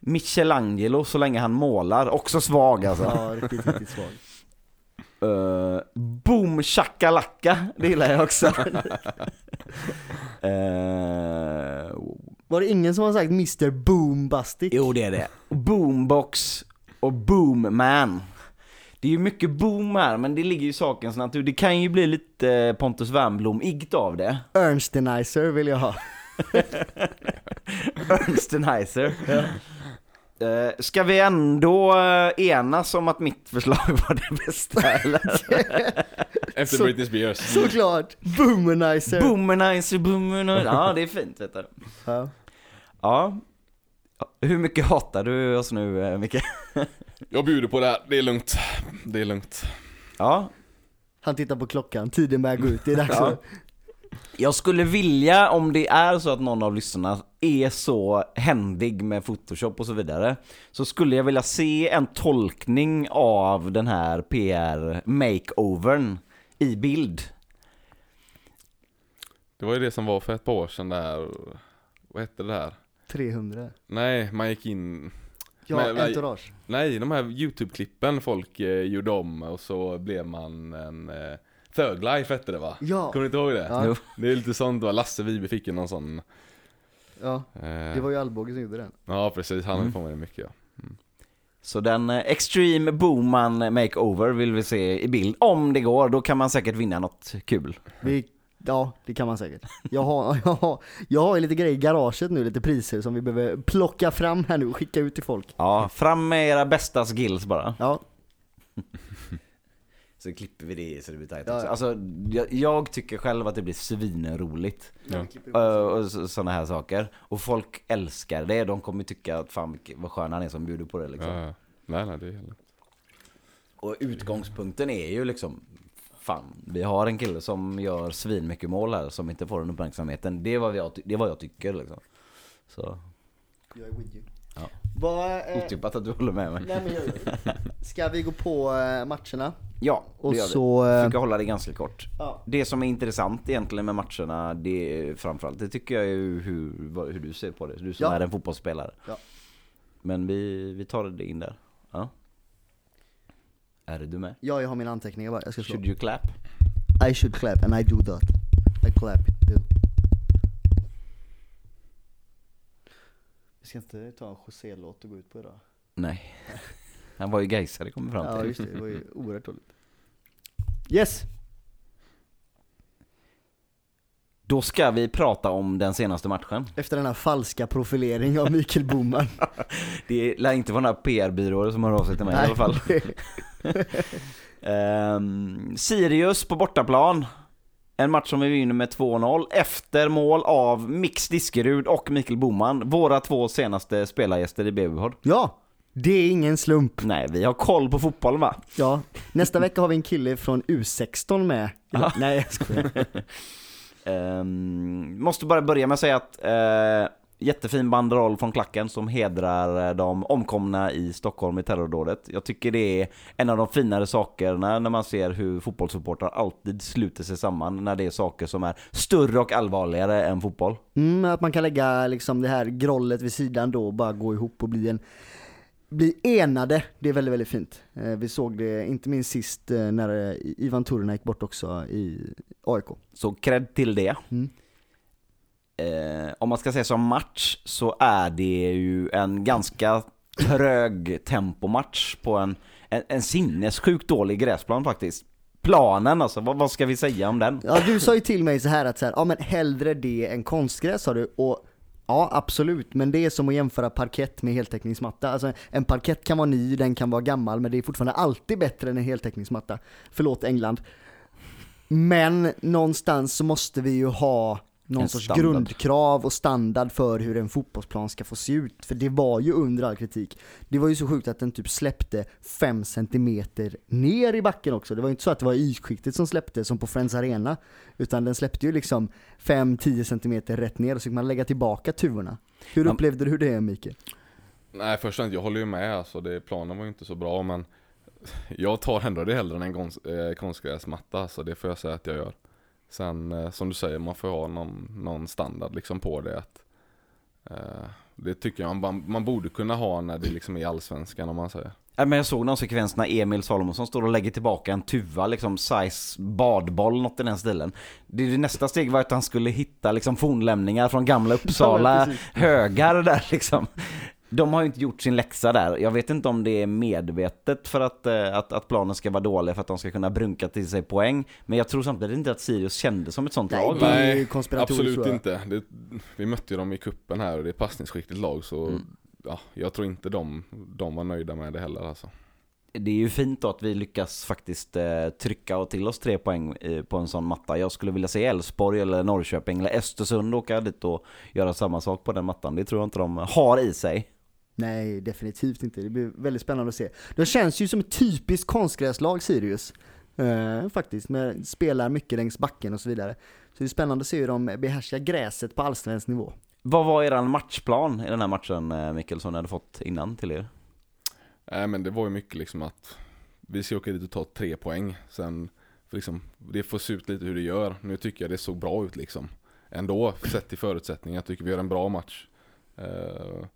Michelangelo så länge han målar, också svag alltså. Ja, riktigt, riktigt svag. Uh, boom shakalaka, det gillar jag också. Eh, Var det ingen som har sagt Mr Boombastic? jo det är det. Boombox och boomman. Det är ju mycket boom här, men det ligger ju i sakens natur. Det kan ju bli lite Pontus Wernbloom-igt av det. Ernstenizer vill jag ha. *laughs* Ernstenizer. Uh, ska vi ändå uh, enas om att mitt förslag *laughs* var det bästa eller? *laughs* Efter Så- Britney Spears. Såklart! Boomanizer. Boomanizer, boomanizer. Ja, det är fint vet du. Ja. Ja. Hur mycket hatar du oss nu eh, Micke? *laughs* Jag bjuder på det här, det är lugnt. Det är lugnt. Ja. Han tittar på klockan, tiden börjar gå ut, det är dags Ja. Jag skulle vilja, om det är så att någon av lyssnarna är så händig med photoshop och så vidare, så skulle jag vilja se en tolkning av den här PR-makeovern i bild. Det var ju det som var för ett par år sedan där, vad hette det där? 300. Nej, man gick in, Ja, Men- entourage. nej de här YouTube-klippen folk eh, gjorde om och så blev man en eh, Thug Life hette det va? Ja. Kommer du inte ihåg det? Ja. Det är lite sånt va, Lasse Vibe fick ju någon sån Ja, eh, det var ju Alvbåge som gjorde den. Ja precis, han Mm. får man det mycket ja. Så den eh, Extreme Boomman Makeover vill vi se i bild. Om det går, då kan man säkert vinna något kul. Vi, ja, det kan man säkert. Jag har, *laughs* jag, har, jag har ju lite grejer i garaget nu, lite priser som vi behöver plocka fram här nu och skicka ut till folk. Ja, fram med era bästa skills bara. Ja, *laughs* Så klipper vi det så det blir tajt Ja, ja. Alltså, jag, jag tycker själv att det blir svinroligt. Ja. Uh, och sådana här saker. Och folk älskar det. De kommer tycka att fan vad skön han är som bjuder på det liksom. Ja, ja. Nej nej det är lugnt. Och utgångspunkten är ju liksom Fan, vi har en kille som gör svinmycket mål här som inte får den uppmärksamheten. Det är vad jag, det är vad jag tycker liksom. Så, jag är with you. Ja. Vad, eh, otippat att du håller med mig. nej men jag, ska vi gå på eh, matcherna? Ja, Och det gör vi. så... eh, Försöka hålla det ganska kort. Ja. Det som är intressant egentligen med matcherna, det är framförallt, det tycker jag är hur, hur du ser på det. Du som Ja. är en fotbollsspelare. Ja. Men vi, vi tar det in där. Ja. Är du med? Ja, jag har mina anteckningar bara, jag ska slå. Should you clap? I should clap and I do that. I clap, do. Vi ska inte ta en José-låt och gå ut på idag. Nej. *laughs* Han var ju gaisare kommer fram till. Ja just det, det var ju oerhört dåligt. Yes! Då ska vi prata om den senaste matchen. Efter denna falska profilering av Mikael Boman. *laughs* Det lär inte vara några PR-byråer som hör av sig till mig i alla fall. *laughs* Ehm, Sirius på bortaplan. En match som vi vinner med 2-0 efter mål av Mix Diskerud och Mikael Boman. Våra två senaste spelargäster i BB-podd. ja! Det är ingen slump. Nej, vi har koll på fotboll va? Ja, nästa vecka har vi en kille från U16 med. Nej jag skojar. *laughs* Um, måste bara börja med att säga att uh, jättefin banderoll från klacken som hedrar eh, de omkomna i Stockholm i terrordådet. Jag tycker det är en av de finare sakerna när man ser hur fotbollssupportrar alltid sluter sig samman när det är saker som är större och allvarligare än fotboll. Mm, att man kan lägga liksom det här grollet vid sidan då och bara gå ihop och bli en bli enade, det är väldigt, väldigt fint. Eh, vi såg det inte minst sist eh, när eh, Ivan Turina gick bort också i AIK. Så cred till det. Mm. Eh, om man ska säga som match så är det ju en ganska trög tempomatch på en, en, en sinnessjukt dålig gräsplan faktiskt. Planen alltså, vad, vad ska vi säga om den? Ja du sa ju till mig så här att så här, ja men hellre det än konstgräs sa du och Ja absolut, men det är som att jämföra parkett med heltäckningsmatta. Alltså en parkett kan vara ny, den kan vara gammal, men det är fortfarande alltid bättre än en heltäckningsmatta. Förlåt England. Men någonstans så måste vi ju ha någon sorts standard. grundkrav och standard för hur en fotbollsplan ska få se ut. För det var ju under all kritik. Det var ju så sjukt att den typ släppte 5 cm ner i backen också. Det var ju inte så att det var ytskiktet som släppte som på Friends Arena. Utan den släppte ju liksom 5-10 cm rätt ner och så fick man lägga tillbaka tuvorna. Hur upplevde du det Mikael? Nej först och jag håller ju med alltså, det, planen var ju inte så bra men *laughs* Jag tar ändå det hellre än en eh, konstgräsmatta, så det får jag säga att jag gör Sen eh, som du säger, man får ha någon, någon standard liksom på det att eh, Det tycker jag man, man borde kunna ha när det liksom är allsvenskan om man säger Ja, men jag såg någon sekvens när Emil Salomonsson står och lägger tillbaka en tuva, liksom size badboll, något i den stilen. Det, det nästa steg var att han skulle hitta liksom fornlämningar från gamla *laughs* Uppsala Ja, högar där liksom. De har ju inte gjort sin läxa där. Jag vet inte om det är medvetet för att, eh, att, att planen ska vara dålig för att de ska kunna brunka till sig poäng. Men jag tror samtidigt inte att Sirius kändes som ett sånt Nej, lag. Nej, absolut inte. Det, vi mötte ju dem i kuppen här och det är passningsskickligt lag så Mm. ja, jag tror inte de, de var nöjda med det heller alltså. Det är ju fint då att vi lyckas faktiskt eh, trycka och till oss tre poäng eh, på en sån matta. Jag skulle vilja se Elfsborg eller Norrköping eller Östersund åka dit och göra samma sak på den mattan. Det tror jag inte de har i sig. Nej, definitivt inte. Det blir väldigt spännande att se. De känns ju som ett typiskt konstgräslag Sirius. Eh, faktiskt, med spelar mycket längs backen och så vidare. Så det är spännande att se hur de behärskar gräset på allsvensk nivå. Vad var er matchplan i den här matchen eh, Mikkel som ni hade fått innan till er? Nej men det var ju mycket liksom att vi ska åka dit och ta tre poäng. Sen, för liksom, det får se ut lite hur det gör. Nu tycker jag det såg bra ut liksom. Ändå, sett till förutsättningar. Jag tycker vi gör en bra match. Eh,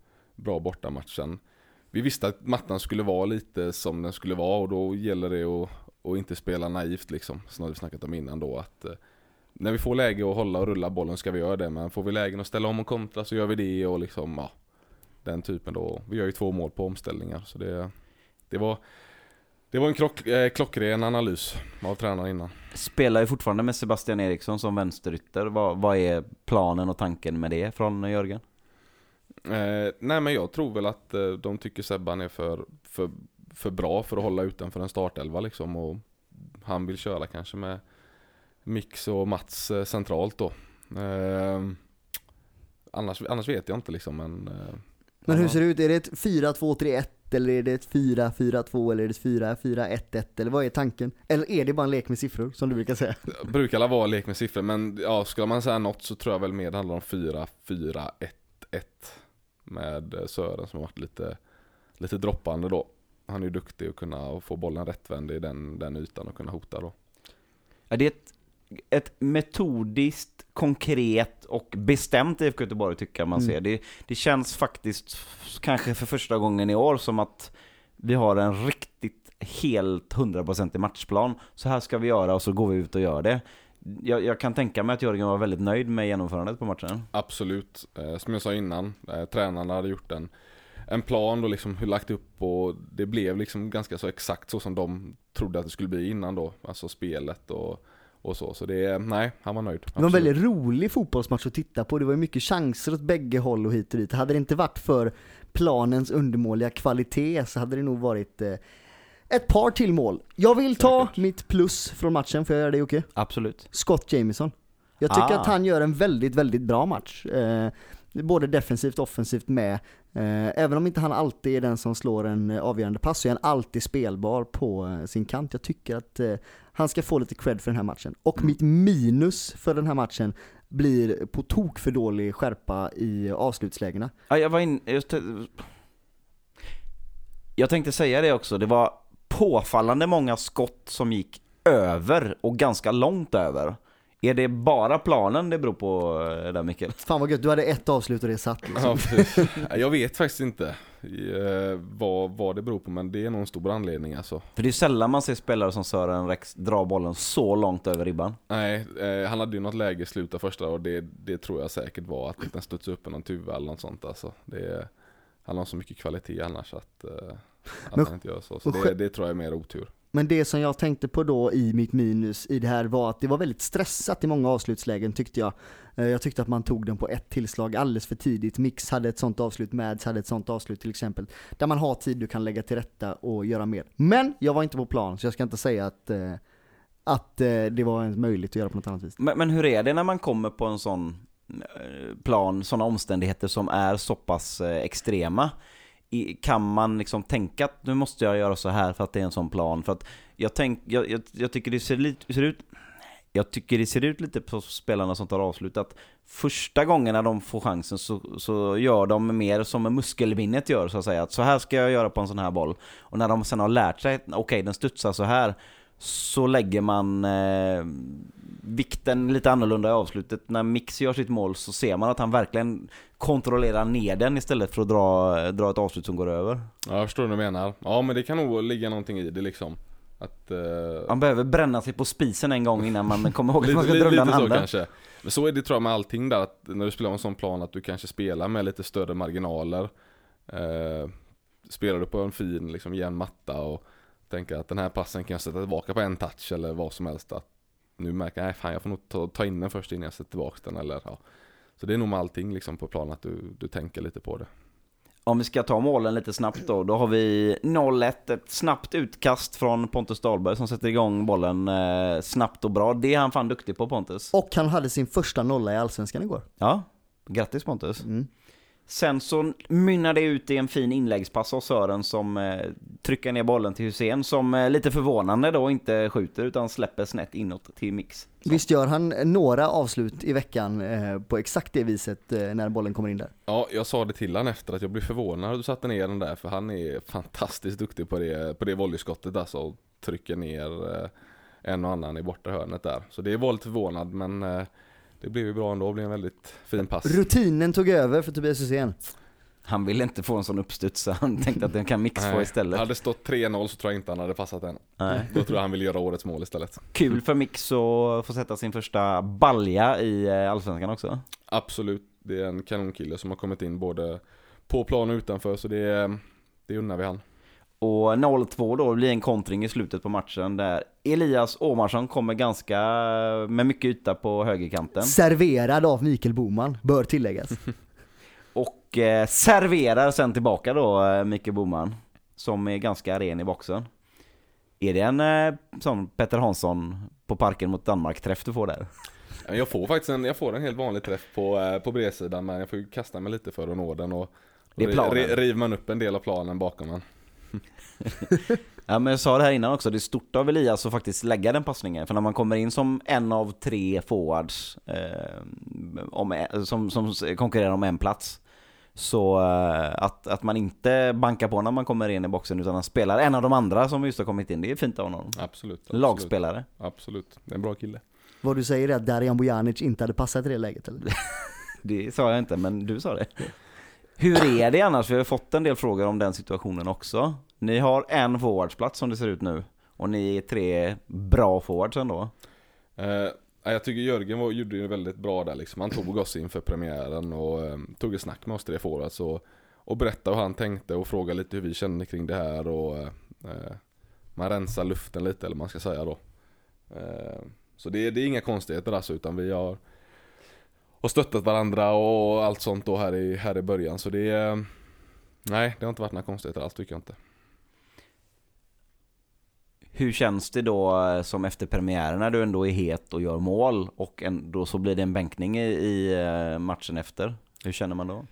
bra bortamatchen. Vi visste att mattan skulle vara lite som den skulle vara och då gäller det att, att inte spela naivt liksom. Som vi snackat om innan då att eh, när vi får läge att hålla och rulla bollen ska vi göra det. Men får vi lägen att ställa om och kontra så gör vi det och liksom ja. Den typen då. Vi gör ju två mål på omställningar så det, det var det var en klock, eh, klockren analys av tränaren innan. Spelar ju fortfarande med Sebastian Eriksson som vänsterytter. Vad, vad är planen och tanken med det från Jörgen? Eh, nej men jag tror väl att eh, de tycker Sebban är för, för, för bra för att hålla utanför en startelva liksom och han vill köra kanske med Mix och Mats eh, centralt då. Eh, annars, annars vet jag inte liksom men eh, Men hur ser det ut? Är det ett 4-2-3-1 eller är det ett 4-4-2 eller är det ett 4-4-1-1 eller vad är tanken? Eller är det bara en lek med siffror som du brukar säga? brukar alla vara lek med siffror men ja, ska man säga något så tror jag väl mer det handlar om 4-4-1-1 med Sören som har varit lite, lite droppande då. Han är ju duktig att kunna få bollen rättvänd i den, den ytan och kunna hota då. Ja, det är ett, ett metodiskt, konkret och bestämt IFK Göteborg tycker jag man Mm. ser. Det, det känns faktiskt, kanske för första gången i år, som att vi har en riktigt helt 100% i matchplan. Så här ska vi göra och så går vi ut och gör det. Jag, jag kan tänka mig att Jörgen var väldigt nöjd med genomförandet på matchen. Absolut, eh, som jag sa innan, eh, tränarna hade gjort en, en plan och liksom hur lagt upp och det blev liksom ganska så exakt så som de trodde att det skulle bli innan då. Alltså spelet och, och så. Så det, är- nej, han var nöjd. Det var en väldigt rolig fotbollsmatch att titta på, det var ju mycket chanser åt bägge håll och hit och dit. Hade det inte varit för planens undermåliga kvalitet så hade det nog varit eh, ett par till mål. Jag vill ta Säkert. mitt plus från matchen, får jag göra det Jocke? Absolut. Scott Jamieson. Jag tycker Ah. att han gör en väldigt, väldigt bra match. Eh, både defensivt och offensivt med. Eh, även om inte han alltid är den som slår en avgörande pass så är han alltid spelbar på eh, sin kant. Jag tycker att eh, han ska få lite cred för den här matchen. Och mitt minus för den här matchen blir på tok för dålig skärpa i avslutslägena. Ja, jag var in, just, jag tänkte säga det också, det var påfallande många skott som gick över och ganska långt över. Är det bara planen det beror på eh, där Mikael? Fan vad gött, du hade ett avslut och det satt liksom. Ja, jag vet faktiskt inte. eh, vad, vad det beror på men det är nog en stor anledning alltså. För det är sällan man ser spelare som Sören Rex dra bollen så långt över ribban. Nej, eh, han hade ju något läge i slutet av första och det, det tror jag säkert var att den studsade upp med någon tuva eller något sånt alltså. Det, han har så mycket kvalitet annars att, eh, att Men- han inte gör så. Så det, det tror jag är mer otur. Men det som jag tänkte på då i mitt minus i det här var att det var väldigt stressat i många avslutslägen tyckte jag. Eh, Jag tyckte att man tog den på ett tillslag alldeles för tidigt. Mix hade ett sånt avslut, Mads hade ett sånt avslut till exempel. Där man har tid du kan lägga till rätta och göra mer. Men jag var inte på plan så jag ska inte säga att, eh, att eh, det var möjligt att göra på något annat vis. Men, men hur är det när man kommer på en sån plan, sådana omständigheter som är så pass extrema? Kan man liksom tänka att nu måste jag göra så här för att det är en sån plan? För att jag, tänk, jag, jag, jag tycker det ser, lite, ser ut jag tycker det ser ut lite på spelarna som tar avslut att första gången när de får chansen så, så gör de mer som muskelminnet gör så att säga. Att så här ska jag göra på en sån här boll. Och när de sen har lärt sig, okej okay, den studsar så här så lägger man eh, vikten lite annorlunda i avslutet. När Mix gör sitt mål så ser man att han verkligen kontrollerar ner den istället för att dra, dra ett avslut som går över. Ja, jag förstår vad du menar. Ja men det kan nog ligga någonting i det liksom. Att, eh, Man behöver bränna sig på spisen en gång innan man kommer ihåg att man ska dra undan handen. kanske. Men så är det tror jag med allting där, att när du spelar en sån plan att du kanske spelar med lite större marginaler. Eh, spelar du på en fin liksom jämn matta och tänker att den här passen kan jag sätta tillbaka på en touch eller vad som helst. Att nu märker jag, fan jag får nog ta, ta in den först innan jag sätter tillbaka den eller ja. Så det är nog med allting liksom på planen att du, du tänker lite på det. Om vi ska ta målen lite snabbt då, då har vi 0-1, ett snabbt utkast från Pontus Dahlberg som sätter igång bollen eh, snabbt och bra. Det är han fan duktig på Pontus. Och han hade sin första nolla i Allsvenskan igår. Ja, grattis Pontus. Mm. Sen så mynnar det ut i en fin inläggspass av Sören som eh, trycker ner bollen till Hussein som eh, lite förvånande då inte skjuter utan släpper snett inåt till Mix. Så. Visst gör han några avslut i veckan eh, på exakt det viset eh, när bollen kommer in där? Ja, jag sa det till han efter att jag blev förvånad att du satte ner den där för han är fantastiskt duktig på det, på det volleyskottet alltså och trycker ner eh, en och annan i borta hörnet där. Så det var lite förvånad men eh, det blev ju bra ändå, det blev en väldigt fin pass. Rutinen tog över för Tobias Hysén. Han ville inte få en sån uppstuds så han tänkte att den kan Mix få istället. Hade det stått 3-0 så tror jag inte han hade passat den. Nej. Då tror jag han vill göra årets mål istället. Kul för Mix att få sätta sin första balja i eh, Allsvenskan också. Absolut, det är en kanonkille som har kommit in både på plan och utanför så det, det unnar vi han. Och 0-2 då blir en kontring i slutet på matchen där Elias Åmarsson kommer ganska med mycket yta på högerkanten Serverad av Mikael Boman, bör tilläggas. *laughs* *laughs* och eh, serverar sen tillbaka då eh, Mikael Boman som är ganska ren i boxen. Är det en eh, sån Petter Hansson på parken mot Danmark-träff du får där? Ja, Jag får faktiskt en, jag får en helt vanlig träff på, eh, på bredsidan men jag får ju kasta mig lite för att nå den och Det är planen. ri- river man upp en del av planen bakom den. *laughs* Ja men jag sa det här innan också, det är stort av Elias att faktiskt lägga den passningen. För när man kommer in som en av tre forwards eh, om, som, som konkurrerar om en plats. Så eh, att, att man inte bankar på när man kommer in i boxen utan att spelar en av de andra som just har kommit in. Det är fint av honom. Absolut. absolut. Lagspelare. Absolut, det är en bra kille. Vad du säger är att Darijan Bojanic inte hade passat i det läget eller? *laughs* Det sa jag inte, men du sa det. Hur är det annars? Vi har fått en del frågor om den situationen också. Ni har en forwardsplats som det ser ut nu. Och ni är tre bra forwards ändå. Eh, jag tycker Jörgen var, gjorde det väldigt bra där liksom. Han tog oss inför premiären och eh, tog ett snack med oss tre forwards och, och berättade hur han tänkte och frågade lite hur vi kände kring det här och eh, man rensar luften lite eller vad man ska säga då. Eh, så det, det är inga konstigheter alltså utan vi har, har stöttat varandra och allt sånt då här i, här i början så det är Nej, det har inte varit några konstigheter alls tycker jag inte. Hur känns det då eh, som efter premiären när du ändå är het och gör mål och ändå så blir det en bänkning i, i eh, matchen efter? Hur känner man då?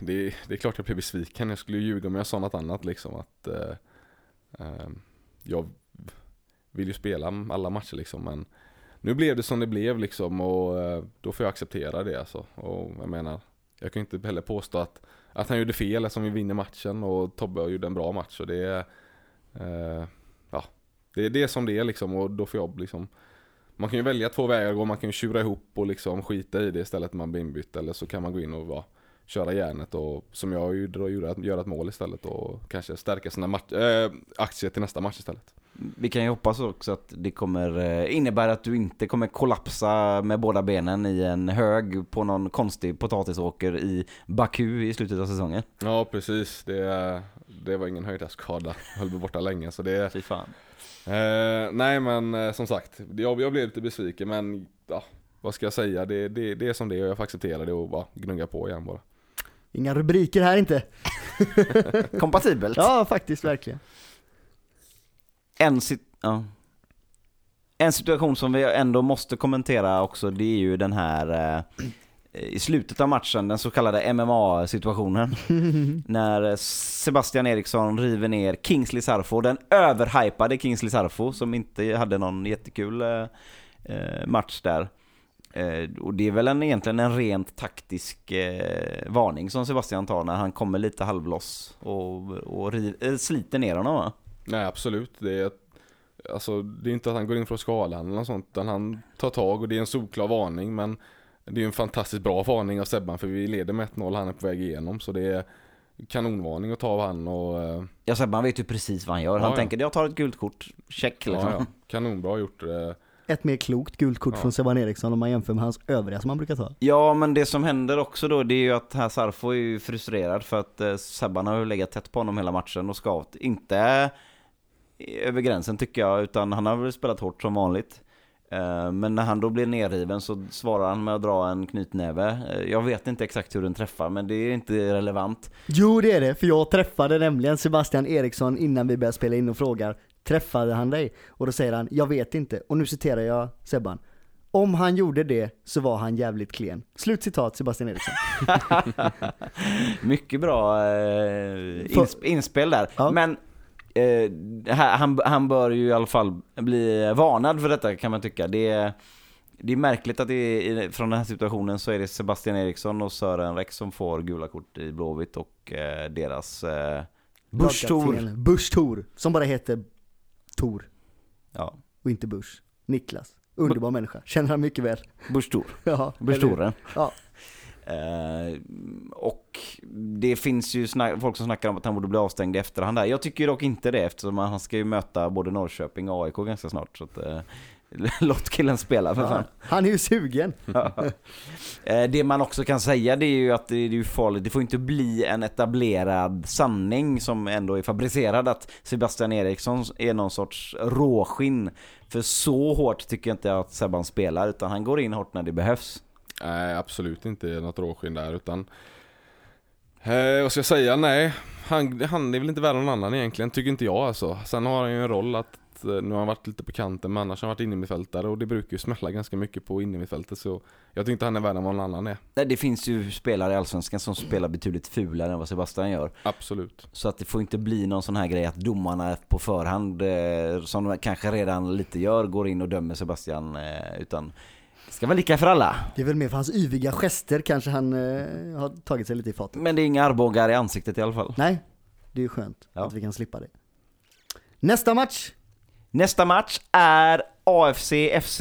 Det, det är klart jag blev besviken, jag skulle ju ljuga om jag sa något annat liksom att eh, eh, Jag vill ju spela alla matcher liksom men nu blev det som det blev liksom och eh, då får jag acceptera det alltså och jag menar Jag kan ju inte heller påstå att, att han gjorde fel eftersom vi vinner matchen och Tobbe gjorde en bra match och det är eh, Ja Det är det som det är liksom och då får jag liksom Man kan ju välja två vägar att gå, man kan ju tjura ihop och liksom skita i det istället när man blir inbytt eller så kan man gå in och ja, köra järnet och som jag gjorde, då, göra, ett mål istället och kanske stärka sina äh, aktier till nästa match istället. Vi kan ju hoppas också att det kommer eh, innebära att du inte kommer kollapsa med båda benen i en hög på någon konstig potatisåker i Baku i slutet av säsongen. Ja precis, det, det var ingen höjdarskada, höll mig borta länge så det... Fy fan. Eh, nej men eh, som sagt, jag, jag blev lite besviken men ja, vad ska jag säga, det, det, det är som det är och jag får acceptera det och bara gnugga på igen bara. Inga rubriker här inte. *laughs* Kompatibelt. Ja, faktiskt verkligen. En, sit ja. en situation som vi ändå måste kommentera också, det är ju den här eh, i slutet av matchen, den så kallade MMA-situationen. *laughs* när Sebastian Eriksson river ner Kingsley Sarfo, den överhypade Kingsley Sarfo som inte hade någon jättekul eh, eh match där. Eh, och det är väl en, egentligen en rent taktisk eh, varning som Sebastian tar när han kommer lite halvloss och, och riv, sliter ner honom va? Nej absolut, det är, alltså, det är inte att han går in för att skala eller något sånt, utan han tar tag och det är en solklar varning men det är en fantastiskt bra varning av Sebban för vi leder med 1-0, han är på väg igenom så det är kanonvarning att ta av han och... Eh, ja Sebban vet ju precis vad han gör, han ja, tänker jag tar ett gult kort, check liksom. Ja, ja. Kanonbra gjort. Ett mer klokt gult kort ja. från Sebban Eriksson om man jämför med hans övriga som han brukar ta. Ja, men det som händer också då, det är ju att här Sarfo är ju frustrerad för att eh, Sebban har ju legat tätt på honom hela matchen och ska inte över gränsen tycker jag, utan han har väl spelat hårt som vanligt. Eh, men när han då blir nerriven så svarar han med att dra en knytnäve. Eh, jag vet inte exakt hur den träffar, men det är inte relevant. Jo, det är det, för jag träffade nämligen Sebastian Eriksson innan vi började spela in och frågar Träffade han dig? Och då säger han, jag vet inte. Och nu citerar jag Sebban. Om han gjorde det så var han jävligt klen. Slutcitat Sebastian Eriksson. *laughs* Mycket bra eh, ins inspel där. Ja. Men eh, han, han bör ju i alla fall bli varnad för detta kan man tycka. Det är, det är märkligt att det är, från den här situationen så är det Sebastian Eriksson och Sören Rex som får gula kort i Blåvitt och eh, deras eh, Busch Thor. Busch Thor, som bara heter Tor. Ja. Och inte Bush. Niklas. Underbar B människa. Känner han mycket väl. Bush Tor. *laughs* ja. Bush Toren. Ja. Uh, och det finns ju folk som snackar om att han borde bli avstängd i efterhand där. Jag tycker dock inte det eftersom han ska ju möta både Norrköping och AIK ganska snart. Så att, uh, *laughs* Låt killen spela för fan. han är ju sugen. *laughs* Eh, det man också kan säga det är ju att det är ju farligt. Det får inte bli en etablerad sanning som ändå är fabricerad att Sebastian Eriksson är någon sorts råskinn. För så hårt tycker jag inte att Sebban spelar utan han går in hårt när det behövs. Nej absolut inte något råskinn där utan eh, vad ska jag säga? Nej, han, han är väl inte värre än någon annan egentligen, tycker inte jag alltså. Sen har han ju en roll att Eh, nu har han varit lite på kanten men annars har han varit innermittfältare och det brukar ju smälla ganska mycket på innermittfältet så jag tycker inte han är värre än vad någon annan är. Nej, det finns ju spelare i Allsvenskan som spelar betydligt fulare än vad Sebastian gör. Absolut. Så att det får inte bli någon sån här grej att domarna på förhand, eh, som de kanske redan lite gör, går in och dömer Sebastian eh, utan ska vara lika för alla. Det är väl mer för hans yviga gester kanske han eh, har tagit sig lite i fatet. Men det är inga armbågar i ansiktet i alla fall. Nej, det är ju skönt ja. att vi kan slippa det. Nästa match Nästa match är AFC FC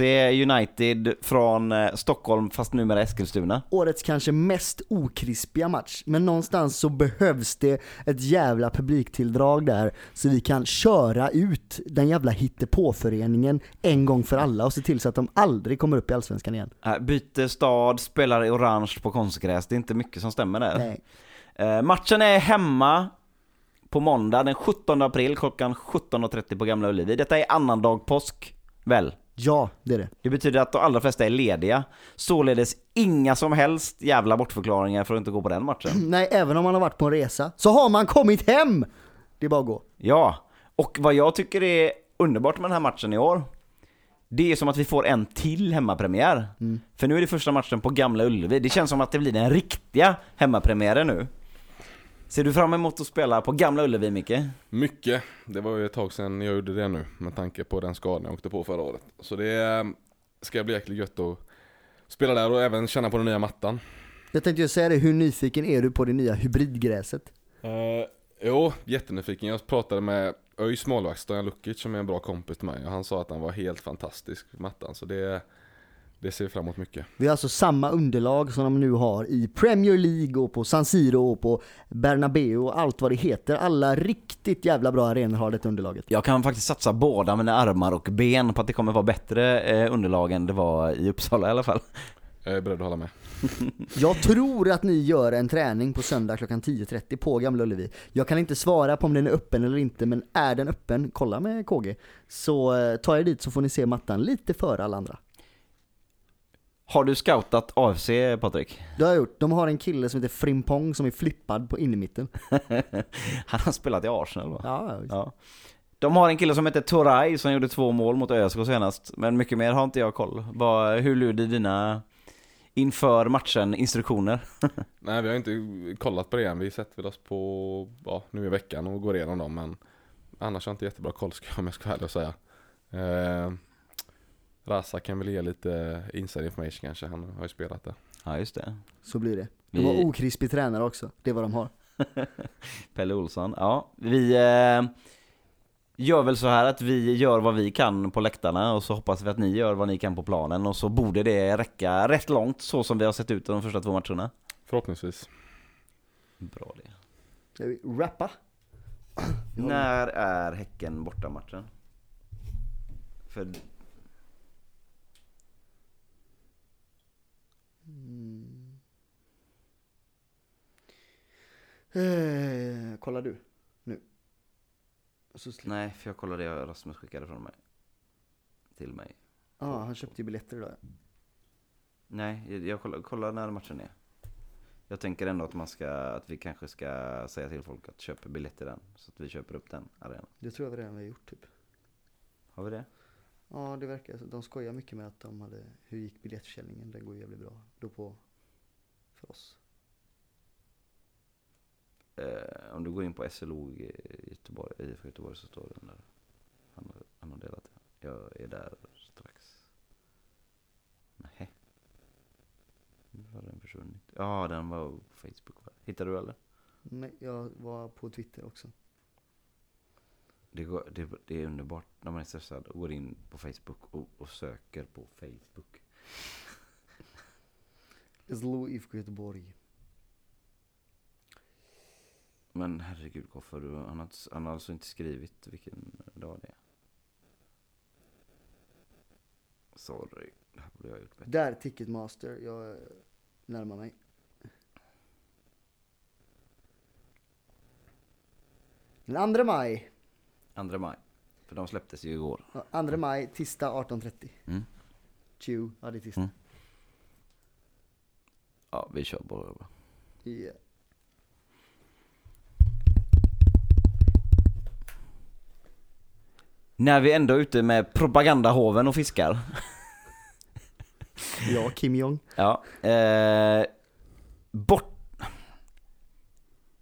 United från eh, Stockholm fast numera Eskilstuna. Årets kanske mest okrispiga match, men någonstans så behövs det ett jävla publiktilldrag där så vi kan köra ut den jävla hittepåföreningen en gång för alla och se till så att de aldrig kommer upp i Allsvenskan igen. Äh, byter stad, spelar i orange på konstgräs, det är inte mycket som stämmer där. Nej. Uh, matchen är hemma på måndag den 17 april klockan 17.30 på Gamla Ullevi. Detta är annandag påsk, väl? Ja, det är det. Det betyder att de allra flesta är lediga. Således inga som helst jävla bortförklaringar för att inte gå på den matchen. *clears throat* Nej, även om man har varit på en resa så har man kommit hem! Det är bara att gå. Ja, och vad jag tycker är underbart med den här matchen i år det är som att vi får en till hemmapremiär. Mm. För nu är det första matchen på Gamla Ullevi. Det känns som att det blir den riktiga hemmapremiären nu. Ser du fram emot att spela på Gamla Ullevi, Micke? Mycket. Det var ju ett tag sedan jag gjorde det nu, med tanke på den skadan jag åkte på förra året. Så det eh, ska bli jäkligt gött att spela där och även känna på den nya mattan. Jag tänkte ju säga det, hur nyfiken är du på det nya hybridgräset? Uh, jo, jättenyfiken. Jag pratade med ÖIS målvakt Stojan Lukic som är en bra kompis till mig och han sa att han var helt fantastisk mattan. Så det, det ser vi fram emot mycket. Vi har alltså samma underlag som de nu har i Premier League och på San Siro och på Bernabeu och allt vad det heter. Alla riktigt jävla bra arenor har det underlaget. Jag kan faktiskt satsa båda mina armar och ben på att det kommer vara bättre eh, underlag än det var i Uppsala i alla fall. Jag är beredd att hålla med. *laughs* Jag tror att ni gör en träning på söndag klockan 10.30 på Gamla Ullevi. Jag kan inte svara på om den är öppen eller inte, men är den öppen, kolla med KG. Så eh, ta er dit så får ni se mattan lite före alla andra. Har du scoutat AFC Patrik? Det har jag gjort. De har en kille som heter Frimpong som är flippad på innermitten. *laughs* Han har spelat i Arsenal va? Ja, ja. Ja. De har en kille som heter Toray som gjorde två mål mot ÖSK senast. Men mycket mer har inte jag koll. Vad, hur lyder dina inför matchen instruktioner? *laughs* Nej vi har inte kollat på det än, vi sätter väl oss på, ja nu i veckan och går igenom dem men Annars har jag inte jättebra koll ska jag, om jag ska vara ärlig och säga eh, Rasa kan väl ge lite inside information kanske, han har ju spelat det Ja just det. Så blir det. De Vi- har okrispig tränare också. Det är vad de har. *laughs* Pelle Olsson. Ja, vi eh, gör väl så här att vi gör vad vi kan på läktarna och så hoppas vi att ni gör vad ni kan på planen och så borde det räcka rätt långt så som vi har sett ut de första två matcherna. Förhoppningsvis Bra det. Ska vi rappa? När är Häcken borta matchen? För Eh, kolla du. Nu. Nej, för jag kollade det Rasmus skickade från mig. Till mig. ah, han köpte ju biljetter idag. Nej, jag, kollar, kollar när matchen är. Jag tänker ändå att man ska, att vi kanske ska säga till folk att köpa biljett till den. Så att vi köper upp den arenan. Det tror jag vi redan har gjort typ. Har vi det? Ja, det verkar så. De skojar mycket med att de hade, hur gick biljettförsäljningen? Den går ju jävligt bra. Då på, för oss. Eh, om du går in på SLO i Göteborg, IFK Göteborg så står den där. Han har, han har delat det. Jag är där strax. Nej. Nu har den försvunnit. Ja, den var på Facebook va? Hittade du eller? Nej, jag var på Twitter också. Det, går, det, det är underbart när man är stressad och går in på Facebook och, och söker på Facebook. *laughs* SLO IFK Göteborg. Men herregud Koffe, du, han, har, han har alltså inte skrivit vilken dag det är. Sorry, det här borde jag ha gjort bättre. Där, Ticketmaster. Jag närmar mig. Den 2 maj. 2 maj. För de släpptes ju igår. Ja, 2 maj, tisdag 18.30. Mm. Tjo, ja det är tisdag. Mm. Ja, vi kör bara. Yeah. När vi ändå är ute med propagandahoven och fiskar. Ja, Kim Jong. Ja. Eh, bort...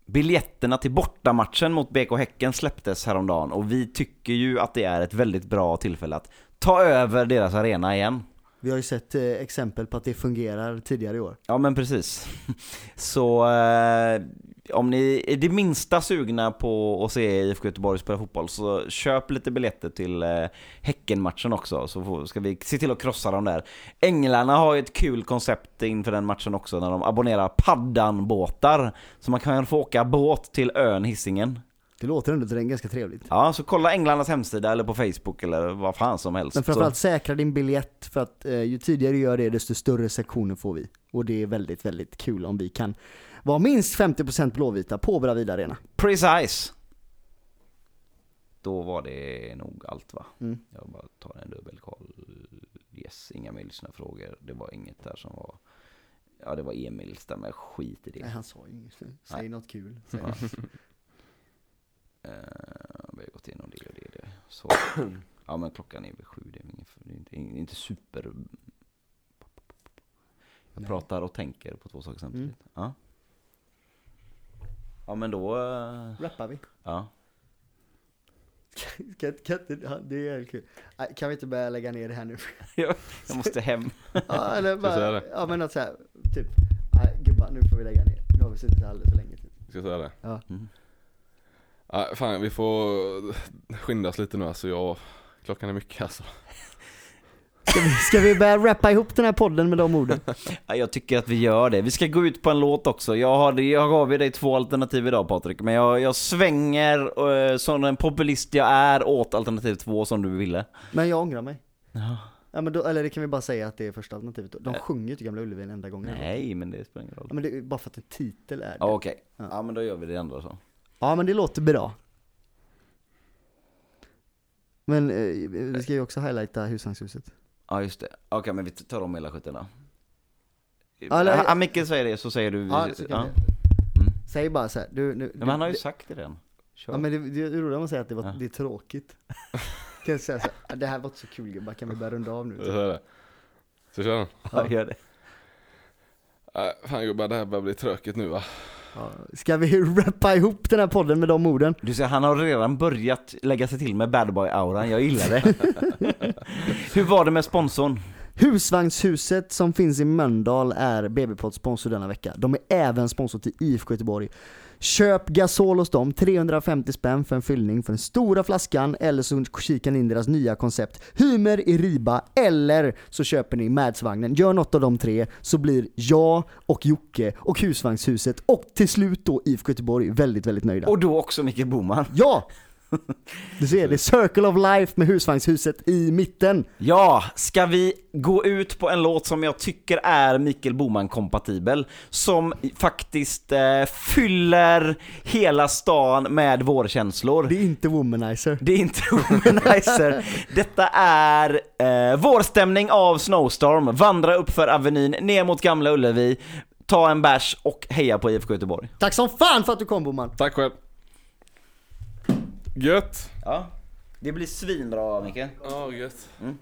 Biljetterna till bortamatchen mot BK Häcken släpptes häromdagen och vi tycker ju att det är ett väldigt bra tillfälle att ta över deras arena igen. Vi har ju sett eh, exempel på att det fungerar tidigare i år. Ja men precis. *laughs* Så eh, om ni är det minsta sugna på att se IFK Göteborg spela fotboll så köp lite biljetter till eh, Häckenmatchen också så får, ska vi se till att krossa dem där. Änglarna har ju ett kul koncept inför den matchen också när de abonnerar paddanbåtar. Så man kan få åka båt till ön Hisingen. Det låter ändå till ganska trevligt. Ja, så kolla Änglarnas hemsida eller på Facebook eller vad fan som helst. Men så. framförallt säkra din biljett för att eh, ju tidigare du gör det desto större sektioner får vi. Och det är väldigt, väldigt kul om vi kan vara minst 50% blåvita på Bravida Arena. Precise! Då var det nog allt va? Mm. Jag bara tar en dubbelkoll. Yes, inga mer lyssnarfrågor. Det var inget där som var... Ja, det var Emils där, men skit i det. Nej han sa ju inget. Säg Nej. något kul. *laughs* Säg. Eh, vi har gått igenom det och det och det. Så. *coughs* Ja, men klockan är väl sju. Det är, ingen, det är inte, inte super... Jag Nej. pratar och tänker på två saker samtidigt. Mm. Ja. Ja, men då... eh, Rappar vi? Ja. *laughs* Kan, kan, det är kul. Kan vi inte börja lägga ner det här nu? *laughs* Jag måste hem. *laughs* ja, eller bara, ja men något såhär, typ, nej gubbar nu får vi lägga ner. Nu har vi suttit här alldeles för länge. Typ. Ska jag säga det? Ja. Mm. Ja, fan vi får skynda oss lite nu alltså, jag, klockan är mycket alltså *laughs* Ska vi, ska vi börja rappa ihop den här podden med de orden? *laughs* Ja, Jag tycker att vi gör det. Vi ska gå ut på en låt också. Jag, har, jag gav ju dig två alternativ idag Patrik, men jag, jag svänger uh, som den populist jag är åt alternativ två som du ville. Men jag ångrar mig. Ja. Ja, men då, eller det kan vi bara säga att det är första alternativet. De sjunger ju inte Gamla Ullevi en enda gång. Ja, Nej, men det spelar ingen roll. men det är bara för att en titel är det. Ja, Okej, Ja. ja men då gör vi det ändå så. Ja men det låter bra. Men eh, vi ska ju också highlighta husvagnshuset. Ja just det. Okej men vi tar om hela skiten då. Eller- Ja, Micke säger det så säger du... Ja, så kan ja. vi. Säg bara så här, du, nu, men han har ju sagt det redan. Kör. Ja men det, det är roligt om man säger att det, var, Ja. det är tråkigt. *laughs* kan jag säga så här, "Ja, det här var inte så kul gubbar, kan vi börja runda av nu? Så är det. Så kör den. Ja, gör det. Äh, fan gubbar, det här börjar bli tråkigt nu va? Ska vi *laughs* rappa ihop den här podden med de orden? Du ser, han har redan börjat lägga sig till med bad boy-auran, jag gillar det. *laughs* Hur var det med sponsorn? Husvagnshuset som finns i Mölndal är BB-podd sponsor denna vecka. De är även sponsor till IFK Göteborg. Köp gasol hos dem, 350 spänn för en fyllning för den stora flaskan eller så kikar ni in deras nya koncept Hymer i Riba eller så köper ni Madsvagnen. Gör något av de tre så blir jag och Jocke och Husvagnshuset och till slut då IFK Göteborg väldigt, väldigt nöjda. Och då också Micke Boman. Ja! *laughs* Du ser, det är Circle of Life med Husvagnshuset i mitten. Ja, ska vi gå ut på en låt som jag tycker är Mikael Boman-kompatibel? Som faktiskt eh, fyller hela stan med vårkänslor. Det är inte Womanizer. Det är inte *laughs* Womanizer. Detta är eh, vårstämning av Snowstorm. Vandra upp för Avenyn, ner mot Gamla Ullevi, ta en bärs och heja på IFK Göteborg. Tack som fan för att du kom Boman. Tack själv. Gött. Ja, det blir svinbra Micke. Ja, gött. Mm.